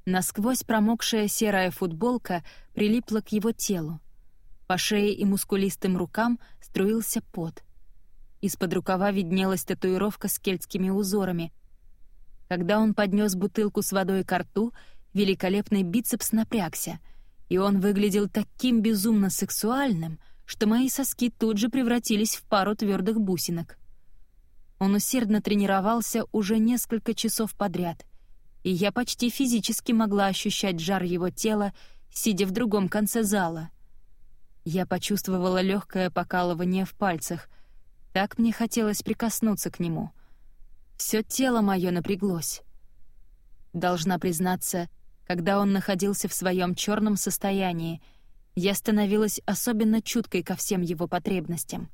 Насквозь промокшая серая футболка прилипла к его телу. По шее и мускулистым рукам струился пот. Из-под рукава виднелась татуировка с кельтскими узорами. Когда он поднес бутылку с водой к рту, великолепный бицепс напрягся, И он выглядел таким безумно сексуальным, что мои соски тут же превратились в пару твердых бусинок. Он усердно тренировался уже несколько часов подряд, и я почти физически могла ощущать жар его тела, сидя в другом конце зала. Я почувствовала легкое покалывание в пальцах. Так мне хотелось прикоснуться к нему. Все тело мое напряглось. Должна признаться, когда он находился в своем черном состоянии, я становилась особенно чуткой ко всем его потребностям.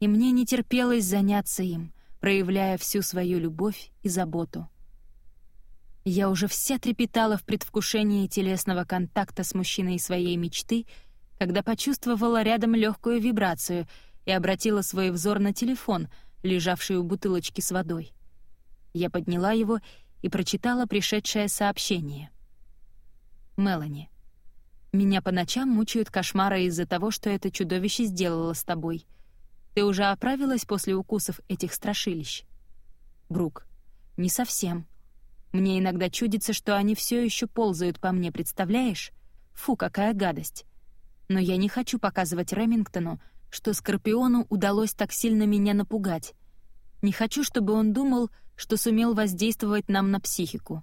И мне не терпелось заняться им, проявляя всю свою любовь и заботу. Я уже вся трепетала в предвкушении телесного контакта с мужчиной своей мечты, когда почувствовала рядом легкую вибрацию и обратила свой взор на телефон, лежавший у бутылочки с водой. Я подняла его и прочитала пришедшее сообщение — Мелани. Меня по ночам мучают кошмары из-за того, что это чудовище сделало с тобой. Ты уже оправилась после укусов этих страшилищ? Брук. Не совсем. Мне иногда чудится, что они все еще ползают по мне, представляешь? Фу, какая гадость. Но я не хочу показывать Ремингтону, что Скорпиону удалось так сильно меня напугать. Не хочу, чтобы он думал, что сумел воздействовать нам на психику.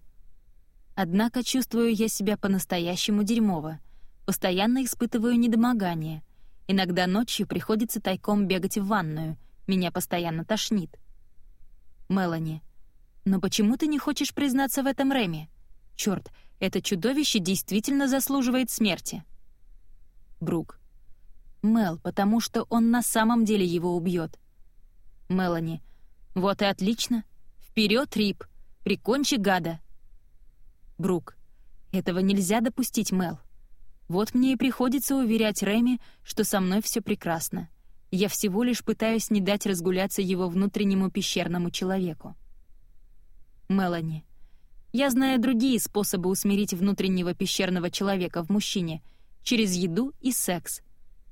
Однако чувствую я себя по-настоящему дерьмово. Постоянно испытываю недомогание. Иногда ночью приходится тайком бегать в ванную. Меня постоянно тошнит. Мелани. Но почему ты не хочешь признаться в этом Рэме? Чёрт, это чудовище действительно заслуживает смерти. Брук. Мел, потому что он на самом деле его убьет. Мелани. Вот и отлично. Вперед, Рип! Прикончи гада! Брук. Этого нельзя допустить, Мел. Вот мне и приходится уверять Рэми, что со мной все прекрасно. Я всего лишь пытаюсь не дать разгуляться его внутреннему пещерному человеку. Мелани. Я знаю другие способы усмирить внутреннего пещерного человека в мужчине через еду и секс.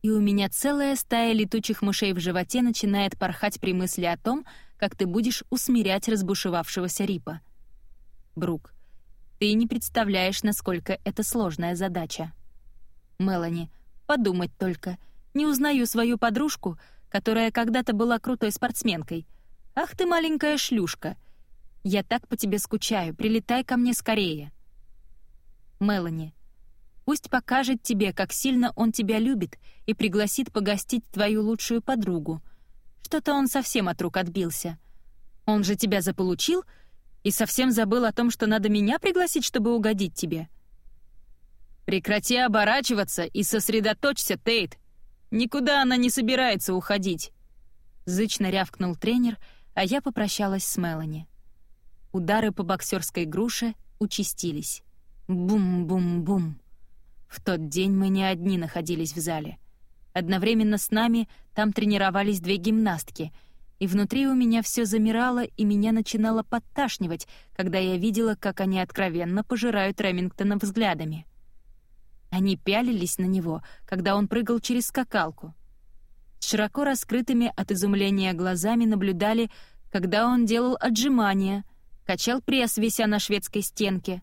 И у меня целая стая летучих мышей в животе начинает порхать при мысли о том, как ты будешь усмирять разбушевавшегося Рипа. Брук. Ты не представляешь, насколько это сложная задача. Мелани, подумать только. Не узнаю свою подружку, которая когда-то была крутой спортсменкой. Ах ты маленькая шлюшка. Я так по тебе скучаю, прилетай ко мне скорее. Мелани, пусть покажет тебе, как сильно он тебя любит и пригласит погостить твою лучшую подругу. Что-то он совсем от рук отбился. Он же тебя заполучил — и совсем забыл о том, что надо меня пригласить, чтобы угодить тебе. Прекрати оборачиваться и сосредоточься, Тейт. Никуда она не собирается уходить. Зычно рявкнул тренер, а я попрощалась с Мелани. Удары по боксерской груше участились. Бум-бум-бум. В тот день мы не одни находились в зале. Одновременно с нами там тренировались две гимнастки — и внутри у меня все замирало, и меня начинало подташнивать, когда я видела, как они откровенно пожирают Ремингтона взглядами. Они пялились на него, когда он прыгал через скакалку. С широко раскрытыми от изумления глазами наблюдали, когда он делал отжимания, качал пресс, вися на шведской стенке.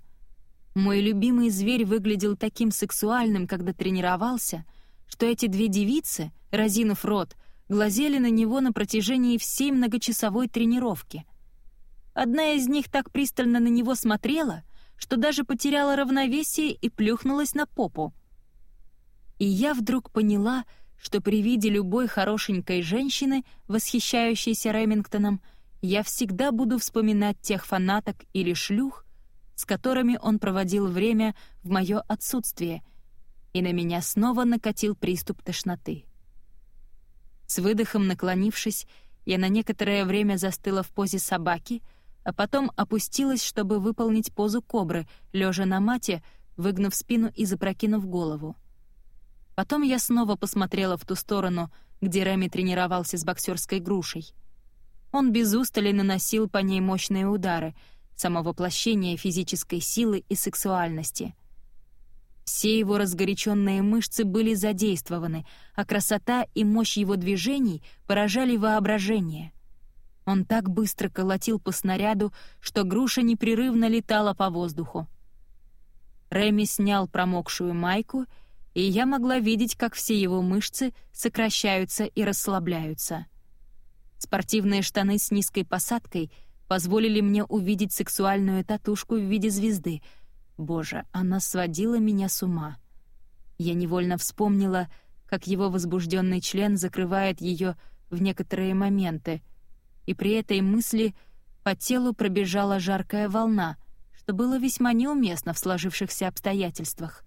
Мой любимый зверь выглядел таким сексуальным, когда тренировался, что эти две девицы, разинув рот, глазели на него на протяжении всей многочасовой тренировки. Одна из них так пристально на него смотрела, что даже потеряла равновесие и плюхнулась на попу. И я вдруг поняла, что при виде любой хорошенькой женщины, восхищающейся Ремингтоном, я всегда буду вспоминать тех фанаток или шлюх, с которыми он проводил время в мое отсутствие, и на меня снова накатил приступ тошноты. С выдохом наклонившись, я на некоторое время застыла в позе собаки, а потом опустилась, чтобы выполнить позу кобры, лежа на мате, выгнув спину и запрокинув голову. Потом я снова посмотрела в ту сторону, где Реми тренировался с боксерской грушей. Он без устали наносил по ней мощные удары, самовоплощение физической силы и сексуальности — все его разгоряченные мышцы были задействованы, а красота и мощь его движений поражали воображение. Он так быстро колотил по снаряду, что груша непрерывно летала по воздуху. Рэми снял промокшую майку, и я могла видеть, как все его мышцы сокращаются и расслабляются. Спортивные штаны с низкой посадкой позволили мне увидеть сексуальную татушку в виде звезды. Боже, она сводила меня с ума. Я невольно вспомнила, как его возбужденный член закрывает ее в некоторые моменты, и при этой мысли по телу пробежала жаркая волна, что было весьма неуместно в сложившихся обстоятельствах.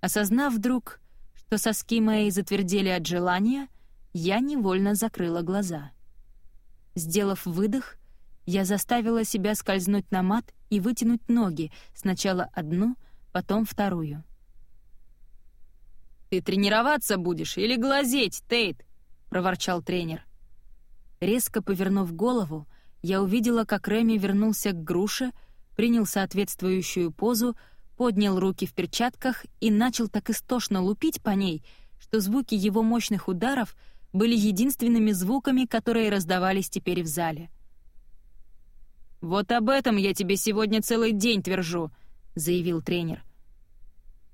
Осознав вдруг, что соски мои затвердели от желания, я невольно закрыла глаза. Сделав выдох, я заставила себя скользнуть на мат и вытянуть ноги, сначала одну, потом вторую. «Ты тренироваться будешь или глазеть, Тейт?» — проворчал тренер. Резко повернув голову, я увидела, как Реми вернулся к груше, принял соответствующую позу, поднял руки в перчатках и начал так истошно лупить по ней, что звуки его мощных ударов были единственными звуками, которые раздавались теперь в зале. «Вот об этом я тебе сегодня целый день твержу», — заявил тренер.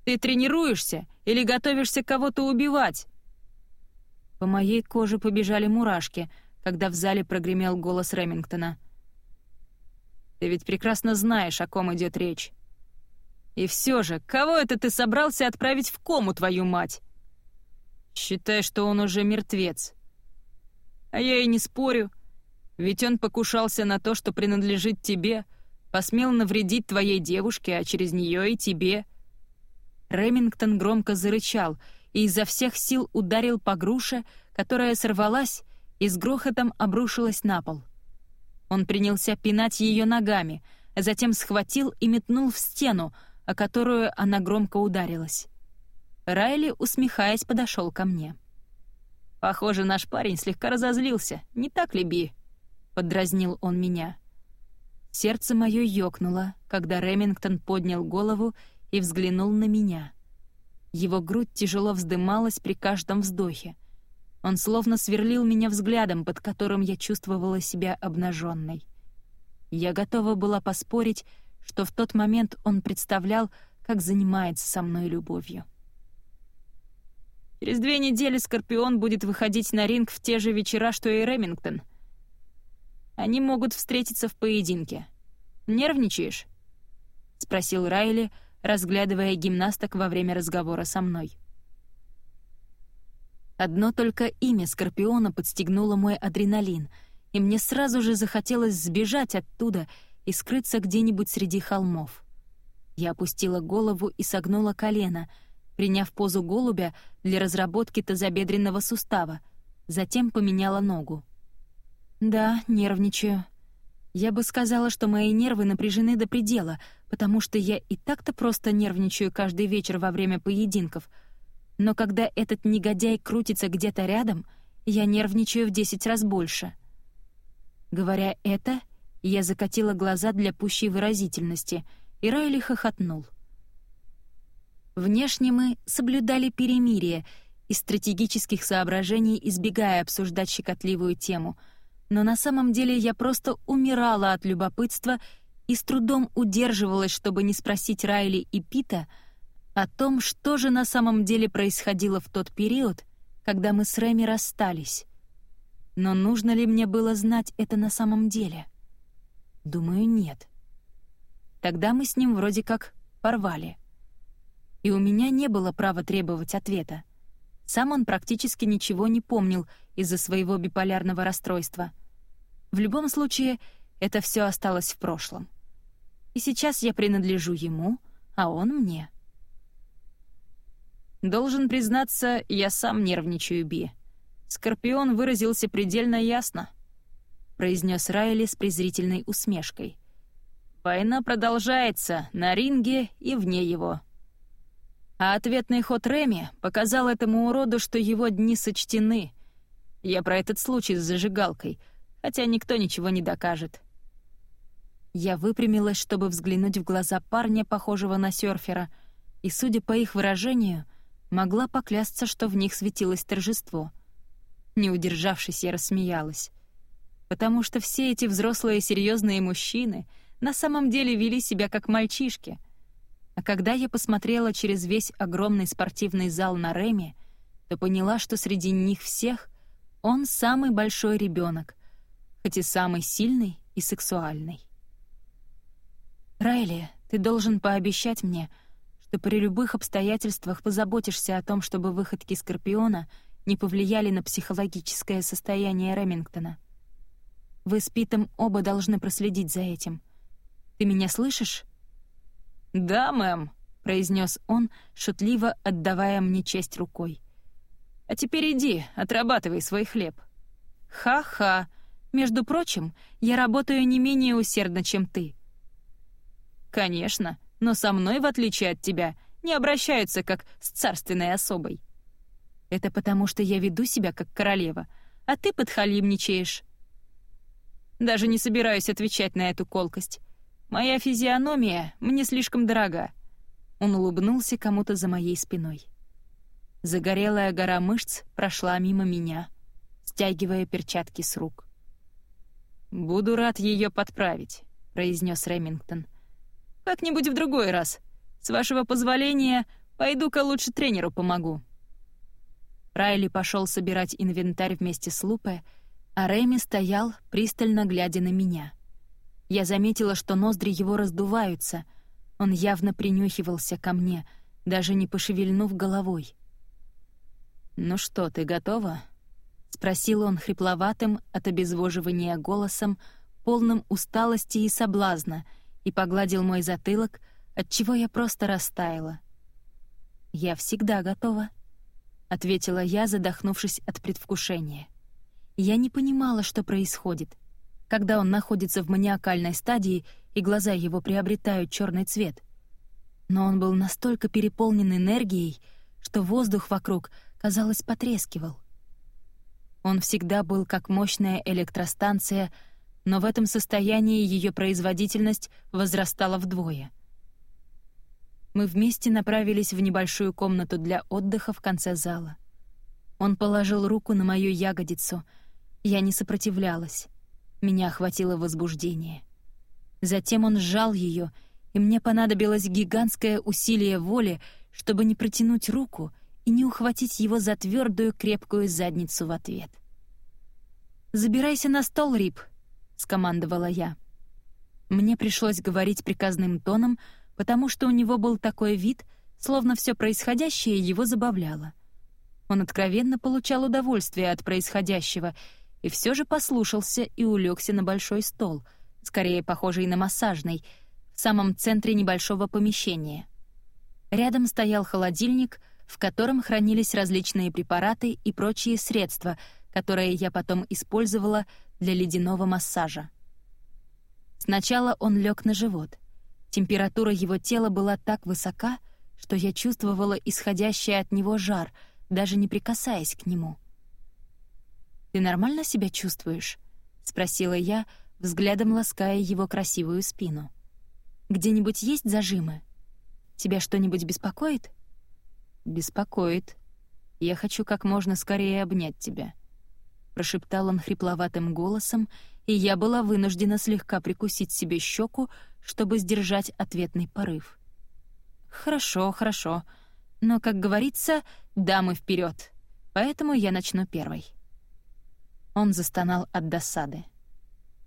«Ты тренируешься или готовишься кого-то убивать?» По моей коже побежали мурашки, когда в зале прогремел голос Ремингтона. «Ты ведь прекрасно знаешь, о ком идет речь. И все же, кого это ты собрался отправить в кому, твою мать? Считай, что он уже мертвец. А я и не спорю, ведь он покушался на то, что принадлежит тебе, посмел навредить твоей девушке, а через нее и тебе». Ремингтон громко зарычал и изо всех сил ударил по груше, которая сорвалась и с грохотом обрушилась на пол. Он принялся пинать ее ногами, а затем схватил и метнул в стену, о которую она громко ударилась. Райли, усмехаясь, подошел ко мне. «Похоже, наш парень слегка разозлился, не так ли, Би?» — подразнил он меня. Сердце мое ёкнуло, когда Ремингтон поднял голову и взглянул на меня. Его грудь тяжело вздымалась при каждом вздохе. Он словно сверлил меня взглядом, под которым я чувствовала себя обнаженной. Я готова была поспорить, что в тот момент он представлял, как занимается со мной любовью. Через две недели Скорпион будет выходить на ринг в те же вечера, что и Ремингтон. Они могут встретиться в поединке. Нервничаешь? — спросил Райли, разглядывая гимнасток во время разговора со мной. Одно только имя Скорпиона подстегнуло мой адреналин, и мне сразу же захотелось сбежать оттуда и скрыться где-нибудь среди холмов. Я опустила голову и согнула колено, приняв позу голубя для разработки тазобедренного сустава, затем поменяла ногу. Да, нервничаю. Я бы сказала, что мои нервы напряжены до предела, потому что я и так-то просто нервничаю каждый вечер во время поединков. Но когда этот негодяй крутится где-то рядом, я нервничаю в десять раз больше. Говоря это, я закатила глаза для пущей выразительности, и Райли хохотнул. Внешне мы соблюдали перемирие, из стратегических соображений избегая обсуждать щекотливую тему — но на самом деле я просто умирала от любопытства и с трудом удерживалась, чтобы не спросить Райли и Пита о том, что же на самом деле происходило в тот период, когда мы с Рэми расстались. Но нужно ли мне было знать это на самом деле? Думаю, нет. Тогда мы с ним вроде как порвали. И у меня не было права требовать ответа. Сам он практически ничего не помнил из-за своего биполярного расстройства. В любом случае, это все осталось в прошлом. И сейчас я принадлежу ему, а он мне. Должен признаться, я сам нервничаю, Би. Скорпион выразился предельно ясно, произнес Райли с презрительной усмешкой. Война продолжается на ринге и вне его. А ответный ход Реми показал этому уроду, что его дни сочтены. Я про этот случай с зажигалкой, хотя никто ничего не докажет. Я выпрямилась, чтобы взглянуть в глаза парня, похожего на серфера, и, судя по их выражению, могла поклясться, что в них светилось торжество. Не удержавшись, я рассмеялась. Потому что все эти взрослые серьезные мужчины на самом деле вели себя как мальчишки — А когда я посмотрела через весь огромный спортивный зал на Реми, то поняла, что среди них всех он самый большой ребенок, хоть и самый сильный и сексуальный. «Райли, ты должен пообещать мне, что при любых обстоятельствах позаботишься о том, чтобы выходки Скорпиона не повлияли на психологическое состояние Ремингтона. Вы с Питом оба должны проследить за этим. Ты меня слышишь?» «Да, мэм», — произнес он, шутливо отдавая мне честь рукой. «А теперь иди, отрабатывай свой хлеб». «Ха-ха. Между прочим, я работаю не менее усердно, чем ты». «Конечно, но со мной, в отличие от тебя, не обращаются как с царственной особой». «Это потому, что я веду себя как королева, а ты подхалимничаешь». Даже не собираюсь отвечать на эту колкость. Моя физиономия мне слишком дорога. Он улыбнулся кому-то за моей спиной. Загорелая гора мышц прошла мимо меня, стягивая перчатки с рук. «Буду рад ее подправить», — произнес Ремингтон. «Как-нибудь в другой раз. С вашего позволения, пойду-ка лучше тренеру помогу». Райли пошел собирать инвентарь вместе с Лупе, а Рэми стоял, пристально глядя на меня. Я заметила, что ноздри его раздуваются. Он явно принюхивался ко мне, даже не пошевельнув головой. «Ну что, ты готова?» — спросил он хрипловатым от обезвоживания голосом, полным усталости и соблазна, и погладил мой затылок, отчего я просто растаяла. «Я всегда готова», — ответила я, задохнувшись от предвкушения. Я не понимала, что происходит. Когда он находится в маниакальной стадии, и глаза его приобретают черный цвет. Но он был настолько переполнен энергией, что воздух вокруг, казалось, потрескивал. Он всегда был как мощная электростанция, но в этом состоянии ее производительность возрастала вдвое. Мы вместе направились в небольшую комнату для отдыха в конце зала. Он положил руку на мою ягодицу — я не сопротивлялась. Меня охватило возбуждение. Затем он сжал ее, и мне понадобилось гигантское усилие воли, чтобы не протянуть руку и не ухватить его за твердую крепкую задницу в ответ. «Забирайся на стол, Рип», — скомандовала я. Мне пришлось говорить приказным тоном, потому что у него был такой вид, словно все происходящее его забавляло. Он откровенно получал удовольствие от происходящего — и все же послушался и улегся на большой стол, скорее похожий на массажный, в самом центре небольшого помещения. Рядом стоял холодильник, в котором хранились различные препараты и прочие средства, которые я потом использовала для ледяного массажа. Сначала он лег на живот. Температура его тела была так высока, что я чувствовала исходящий от него жар, даже не прикасаясь к нему. «Ты нормально себя чувствуешь?» — спросила я, взглядом лаская его красивую спину. «Где-нибудь есть зажимы? Тебя что-нибудь беспокоит?» «Беспокоит. Я хочу как можно скорее обнять тебя», — прошептал он хрипловатым голосом, и я была вынуждена слегка прикусить себе щеку, чтобы сдержать ответный порыв. «Хорошо, хорошо. Но, как говорится, дамы вперед. Поэтому я начну первой». Он застонал от досады.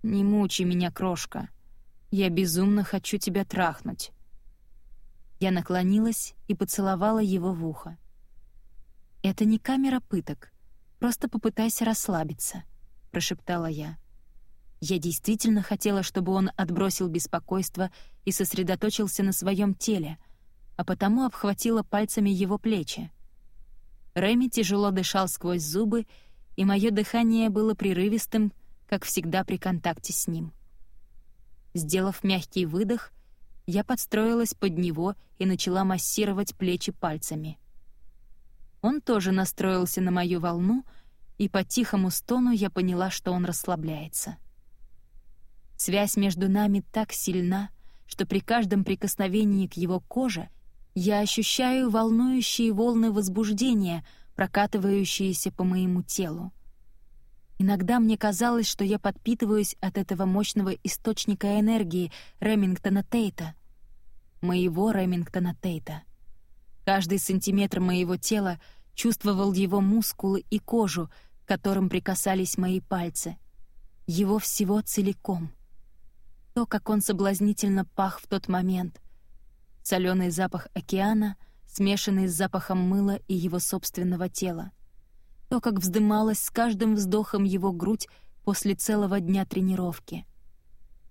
«Не мучай меня, крошка. Я безумно хочу тебя трахнуть». Я наклонилась и поцеловала его в ухо. «Это не камера пыток. Просто попытайся расслабиться», — прошептала я. Я действительно хотела, чтобы он отбросил беспокойство и сосредоточился на своем теле, а потому обхватила пальцами его плечи. Рэми тяжело дышал сквозь зубы и мое дыхание было прерывистым, как всегда при контакте с ним. Сделав мягкий выдох, я подстроилась под него и начала массировать плечи пальцами. Он тоже настроился на мою волну, и по тихому стону я поняла, что он расслабляется. Связь между нами так сильна, что при каждом прикосновении к его коже я ощущаю волнующие волны возбуждения — прокатывающиеся по моему телу. Иногда мне казалось, что я подпитываюсь от этого мощного источника энергии Ремингтона Тейта. моего Ремингтона Тейта. Каждый сантиметр моего тела чувствовал его мускулы и кожу, к которым прикасались мои пальцы. Его всего целиком. То, как он соблазнительно пах в тот момент. Соленый запах океана, смешанный с запахом мыла и его собственного тела. То, как вздымалась с каждым вздохом его грудь после целого дня тренировки.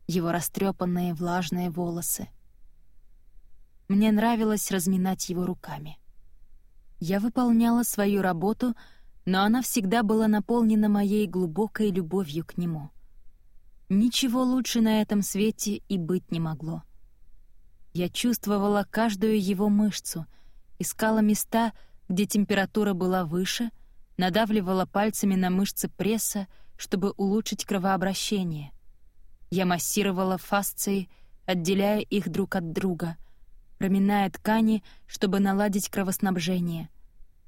Его растрепанные влажные волосы — мне нравилось разминать его руками. Я выполняла свою работу, но она всегда была наполнена моей глубокой любовью к нему. Ничего лучше на этом свете и быть не могло. Я чувствовала каждую его мышцу, искала места, где температура была выше, надавливала пальцами на мышцы пресса, чтобы улучшить кровообращение. Я массировала фасции, отделяя их друг от друга — проминая ткани, чтобы наладить кровоснабжение.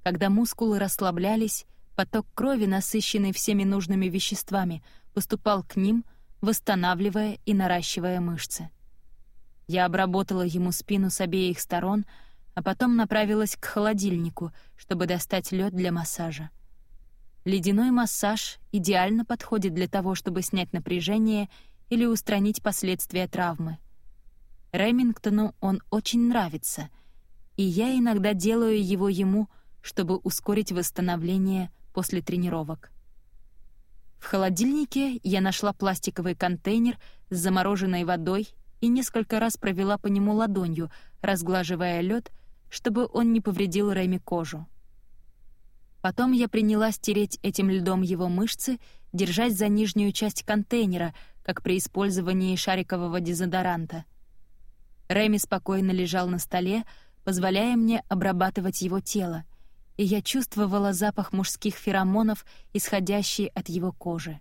Когда мускулы расслаблялись, поток крови, насыщенный всеми нужными веществами, поступал к ним, восстанавливая и наращивая мышцы. Я обработала ему спину с обеих сторон, а потом направилась к холодильнику, чтобы достать лед для массажа. Ледяной массаж идеально подходит для того, чтобы снять напряжение или устранить последствия травмы — Ремингтону он очень нравится, и я иногда делаю его ему, чтобы ускорить восстановление после тренировок. В холодильнике я нашла пластиковый контейнер с замороженной водой и несколько раз провела по нему ладонью, разглаживая лед, чтобы он не повредил Рэми кожу. Потом я принялась тереть этим льдом его мышцы, держась за нижнюю часть контейнера, как при использовании шарикового дезодоранта — Рэми спокойно лежал на столе, позволяя мне обрабатывать его тело, и я чувствовала запах мужских феромонов, исходящий от его кожи.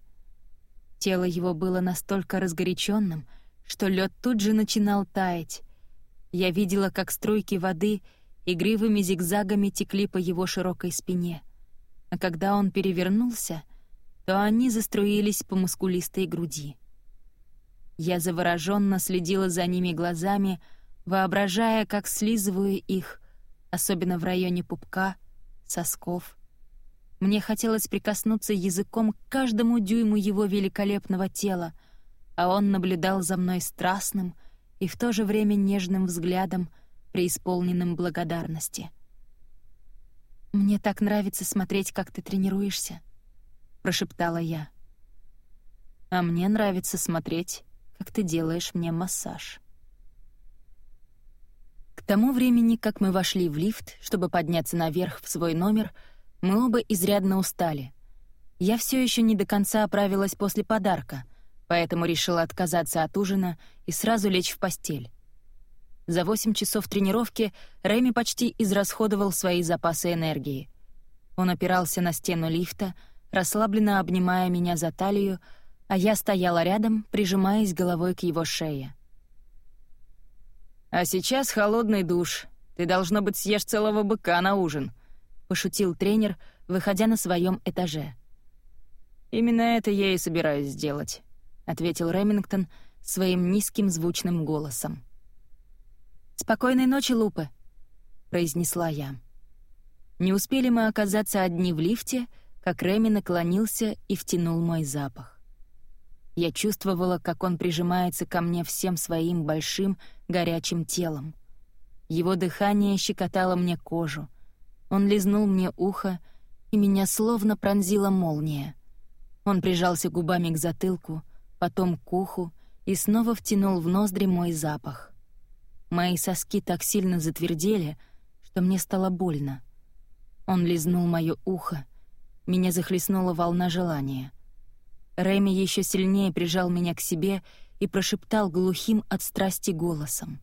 Тело его было настолько разгоряченным, что лед тут же начинал таять. Я видела, как струйки воды игривыми зигзагами текли по его широкой спине. А когда он перевернулся, то они заструились по мускулистой груди. Я завороженно следила за ними глазами, воображая, как слизываю их, особенно в районе пупка, сосков. Мне хотелось прикоснуться языком к каждому дюйму его великолепного тела, а он наблюдал за мной страстным и в то же время нежным взглядом, преисполненным благодарности. «Мне так нравится смотреть, как ты тренируешься», — прошептала я. «А мне нравится смотреть, как ты делаешь мне массаж. К тому времени, как мы вошли в лифт, чтобы подняться наверх в свой номер, мы оба изрядно устали. Я все еще не до конца оправилась после подарка, поэтому решила отказаться от ужина и сразу лечь в постель. За восемь часов тренировки Рэми почти израсходовал свои запасы энергии. Он опирался на стену лифта, расслабленно обнимая меня за талию, а я стояла рядом, прижимаясь головой к его шее. «А сейчас холодный душ. Ты, должно быть, съешь целого быка на ужин», — пошутил тренер, выходя на своем этаже. «Именно это я и собираюсь сделать», — ответил Ремингтон своим низким звучным голосом. «Спокойной ночи, Лупе», — произнесла я. Не успели мы оказаться одни в лифте, как Реми наклонился и втянул мой запах. Я чувствовала, как он прижимается ко мне всем своим большим горячим телом. Его дыхание щекотало мне кожу. Он лизнул мне ухо, и меня словно пронзила молния. Он прижался губами к затылку, потом к уху и снова втянул в ноздри мой запах. Мои соски так сильно затвердели, что мне стало больно. Он лизнул моё ухо, меня захлестнула волна желания — Рэми еще сильнее прижал меня к себе и прошептал глухим от страсти голосом.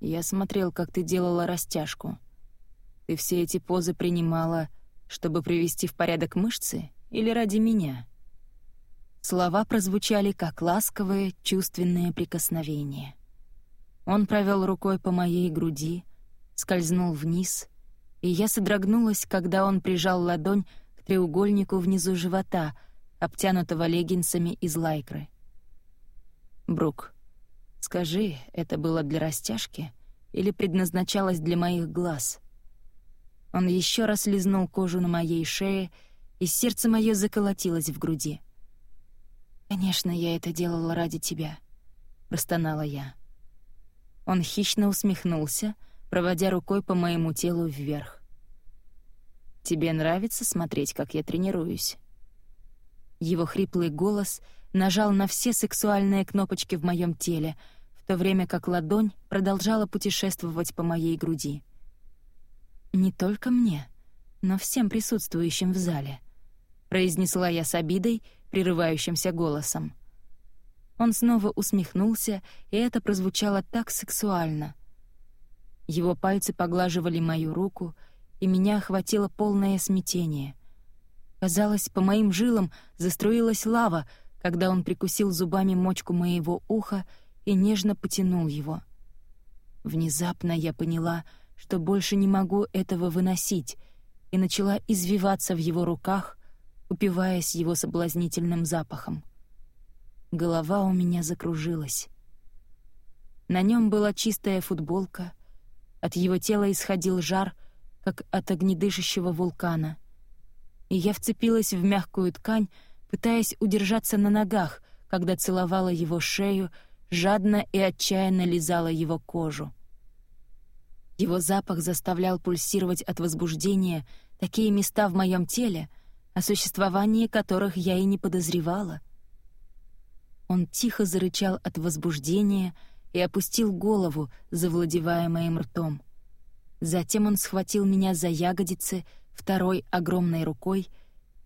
«Я смотрел, как ты делала растяжку. Ты все эти позы принимала, чтобы привести в порядок мышцы или ради меня?» Слова прозвучали, как ласковые, чувственные прикосновения. Он провел рукой по моей груди, скользнул вниз, и я содрогнулась, когда он прижал ладонь к треугольнику внизу живота — обтянутого леггинсами из лайкры. «Брук», — Скажи, это было для растяжки или предназначалось для моих глаз? Он еще раз лизнул кожу на моей шее, и сердце мое заколотилось в груди. «Конечно, я это делала ради тебя», — простонала я. Он хищно усмехнулся, проводя рукой по моему телу вверх. «Тебе нравится смотреть, как я тренируюсь?» Его хриплый голос нажал на все сексуальные кнопочки в моем теле, в то время как ладонь продолжала путешествовать по моей груди. «Не только мне, но всем присутствующим в зале», — произнесла я с обидой, прерывающимся голосом. Он снова усмехнулся, и это прозвучало так сексуально. Его пальцы поглаживали мою руку, и меня охватило полное смятение. Казалось, по моим жилам заструилась лава, когда он прикусил зубами мочку моего уха и нежно потянул его. Внезапно я поняла, что больше не могу этого выносить, и начала извиваться в его руках, упиваясь его соблазнительным запахом. Голова у меня закружилась. На нем была чистая футболка, от его тела исходил жар, как от огнедышащего вулкана. И я вцепилась в мягкую ткань, пытаясь удержаться на ногах, когда целовала его шею, жадно и отчаянно лизала его кожу. Его запах заставлял пульсировать от возбуждения такие места в моем теле, о существовании которых я и не подозревала — он тихо зарычал от возбуждения и опустил голову, завладевая моим ртом. Затем он схватил меня за ягодицы второй огромной рукой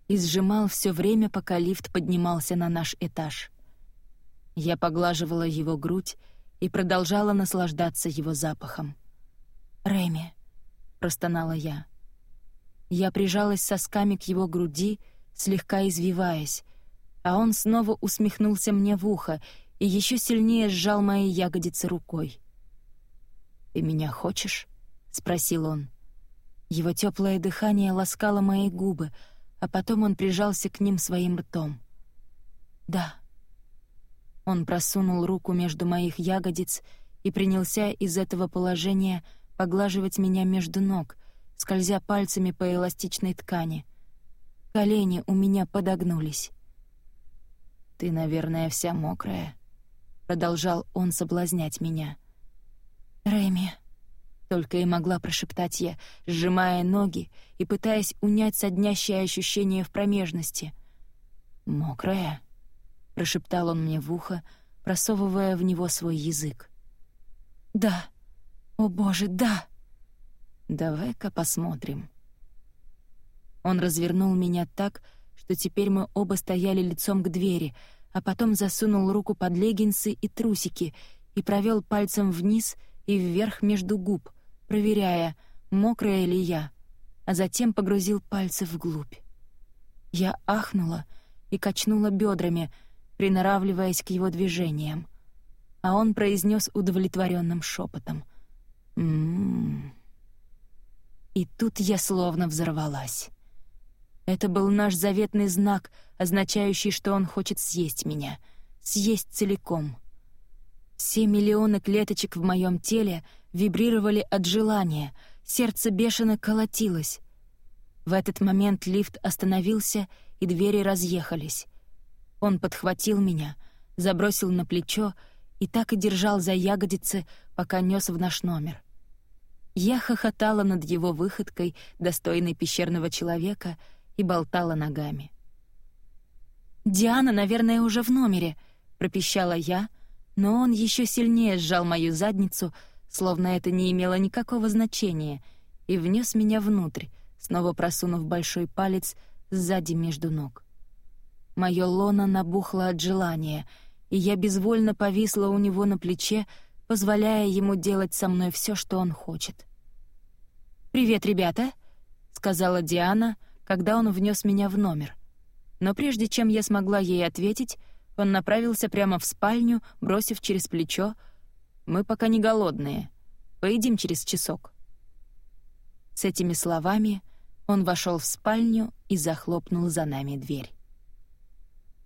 и сжимал все время, пока лифт поднимался на наш этаж. Я поглаживала его грудь и продолжала наслаждаться его запахом. «Рэми», — простонала я. Я прижалась сосками к его груди, слегка извиваясь, а он снова усмехнулся мне в ухо и еще сильнее сжал мои ягодицы рукой. «Ты меня хочешь?» — спросил он. Его теплое дыхание ласкало мои губы, а потом он прижался к ним своим ртом. «Да». Он просунул руку между моих ягодиц и принялся из этого положения поглаживать меня между ног, скользя пальцами по эластичной ткани. Колени у меня подогнулись. «Ты, наверное, вся мокрая», — продолжал он соблазнять меня. «Рэми», — только и могла прошептать я, сжимая ноги и пытаясь унять соднящее ощущение в промежности. «Мокрая?» — прошептал он мне в ухо, просовывая в него свой язык. «Да! О боже, да!» «Давай-ка посмотрим». Он развернул меня так, что теперь мы оба стояли лицом к двери, а потом засунул руку под леггинсы и трусики и провел пальцем вниз и вверх между губ, проверяя, мокрая ли я, а затем погрузил пальцы вглубь. Я ахнула и качнула бедрами, приноравливаясь к его движениям, а он произнес удовлетворенным шепотом: «М-м-м». И тут я словно взорвалась. Это был наш заветный знак, означающий, что он хочет съесть меня. Съесть целиком. Все миллионы клеточек в моем теле вибрировали от желания, сердце бешено колотилось. В этот момент лифт остановился, и двери разъехались. Он подхватил меня, забросил на плечо и так и держал за ягодицы, пока нес в наш номер. Я хохотала над его выходкой, достойной пещерного человека — и болтала ногами. «Диана, наверное, уже в номере», — пропищала я, но он еще сильнее сжал мою задницу, словно это не имело никакого значения, и внес меня внутрь, снова просунув большой палец сзади между ног. Моё лоно набухло от желания, и я безвольно повисла у него на плече, позволяя ему делать со мной все, что он хочет. «Привет, ребята», — сказала Диана, — когда он внес меня в номер. Но прежде чем я смогла ей ответить, он направился прямо в спальню, бросив через плечо «Мы пока не голодные. Поедим через часок». С этими словами он вошел в спальню и захлопнул за нами дверь.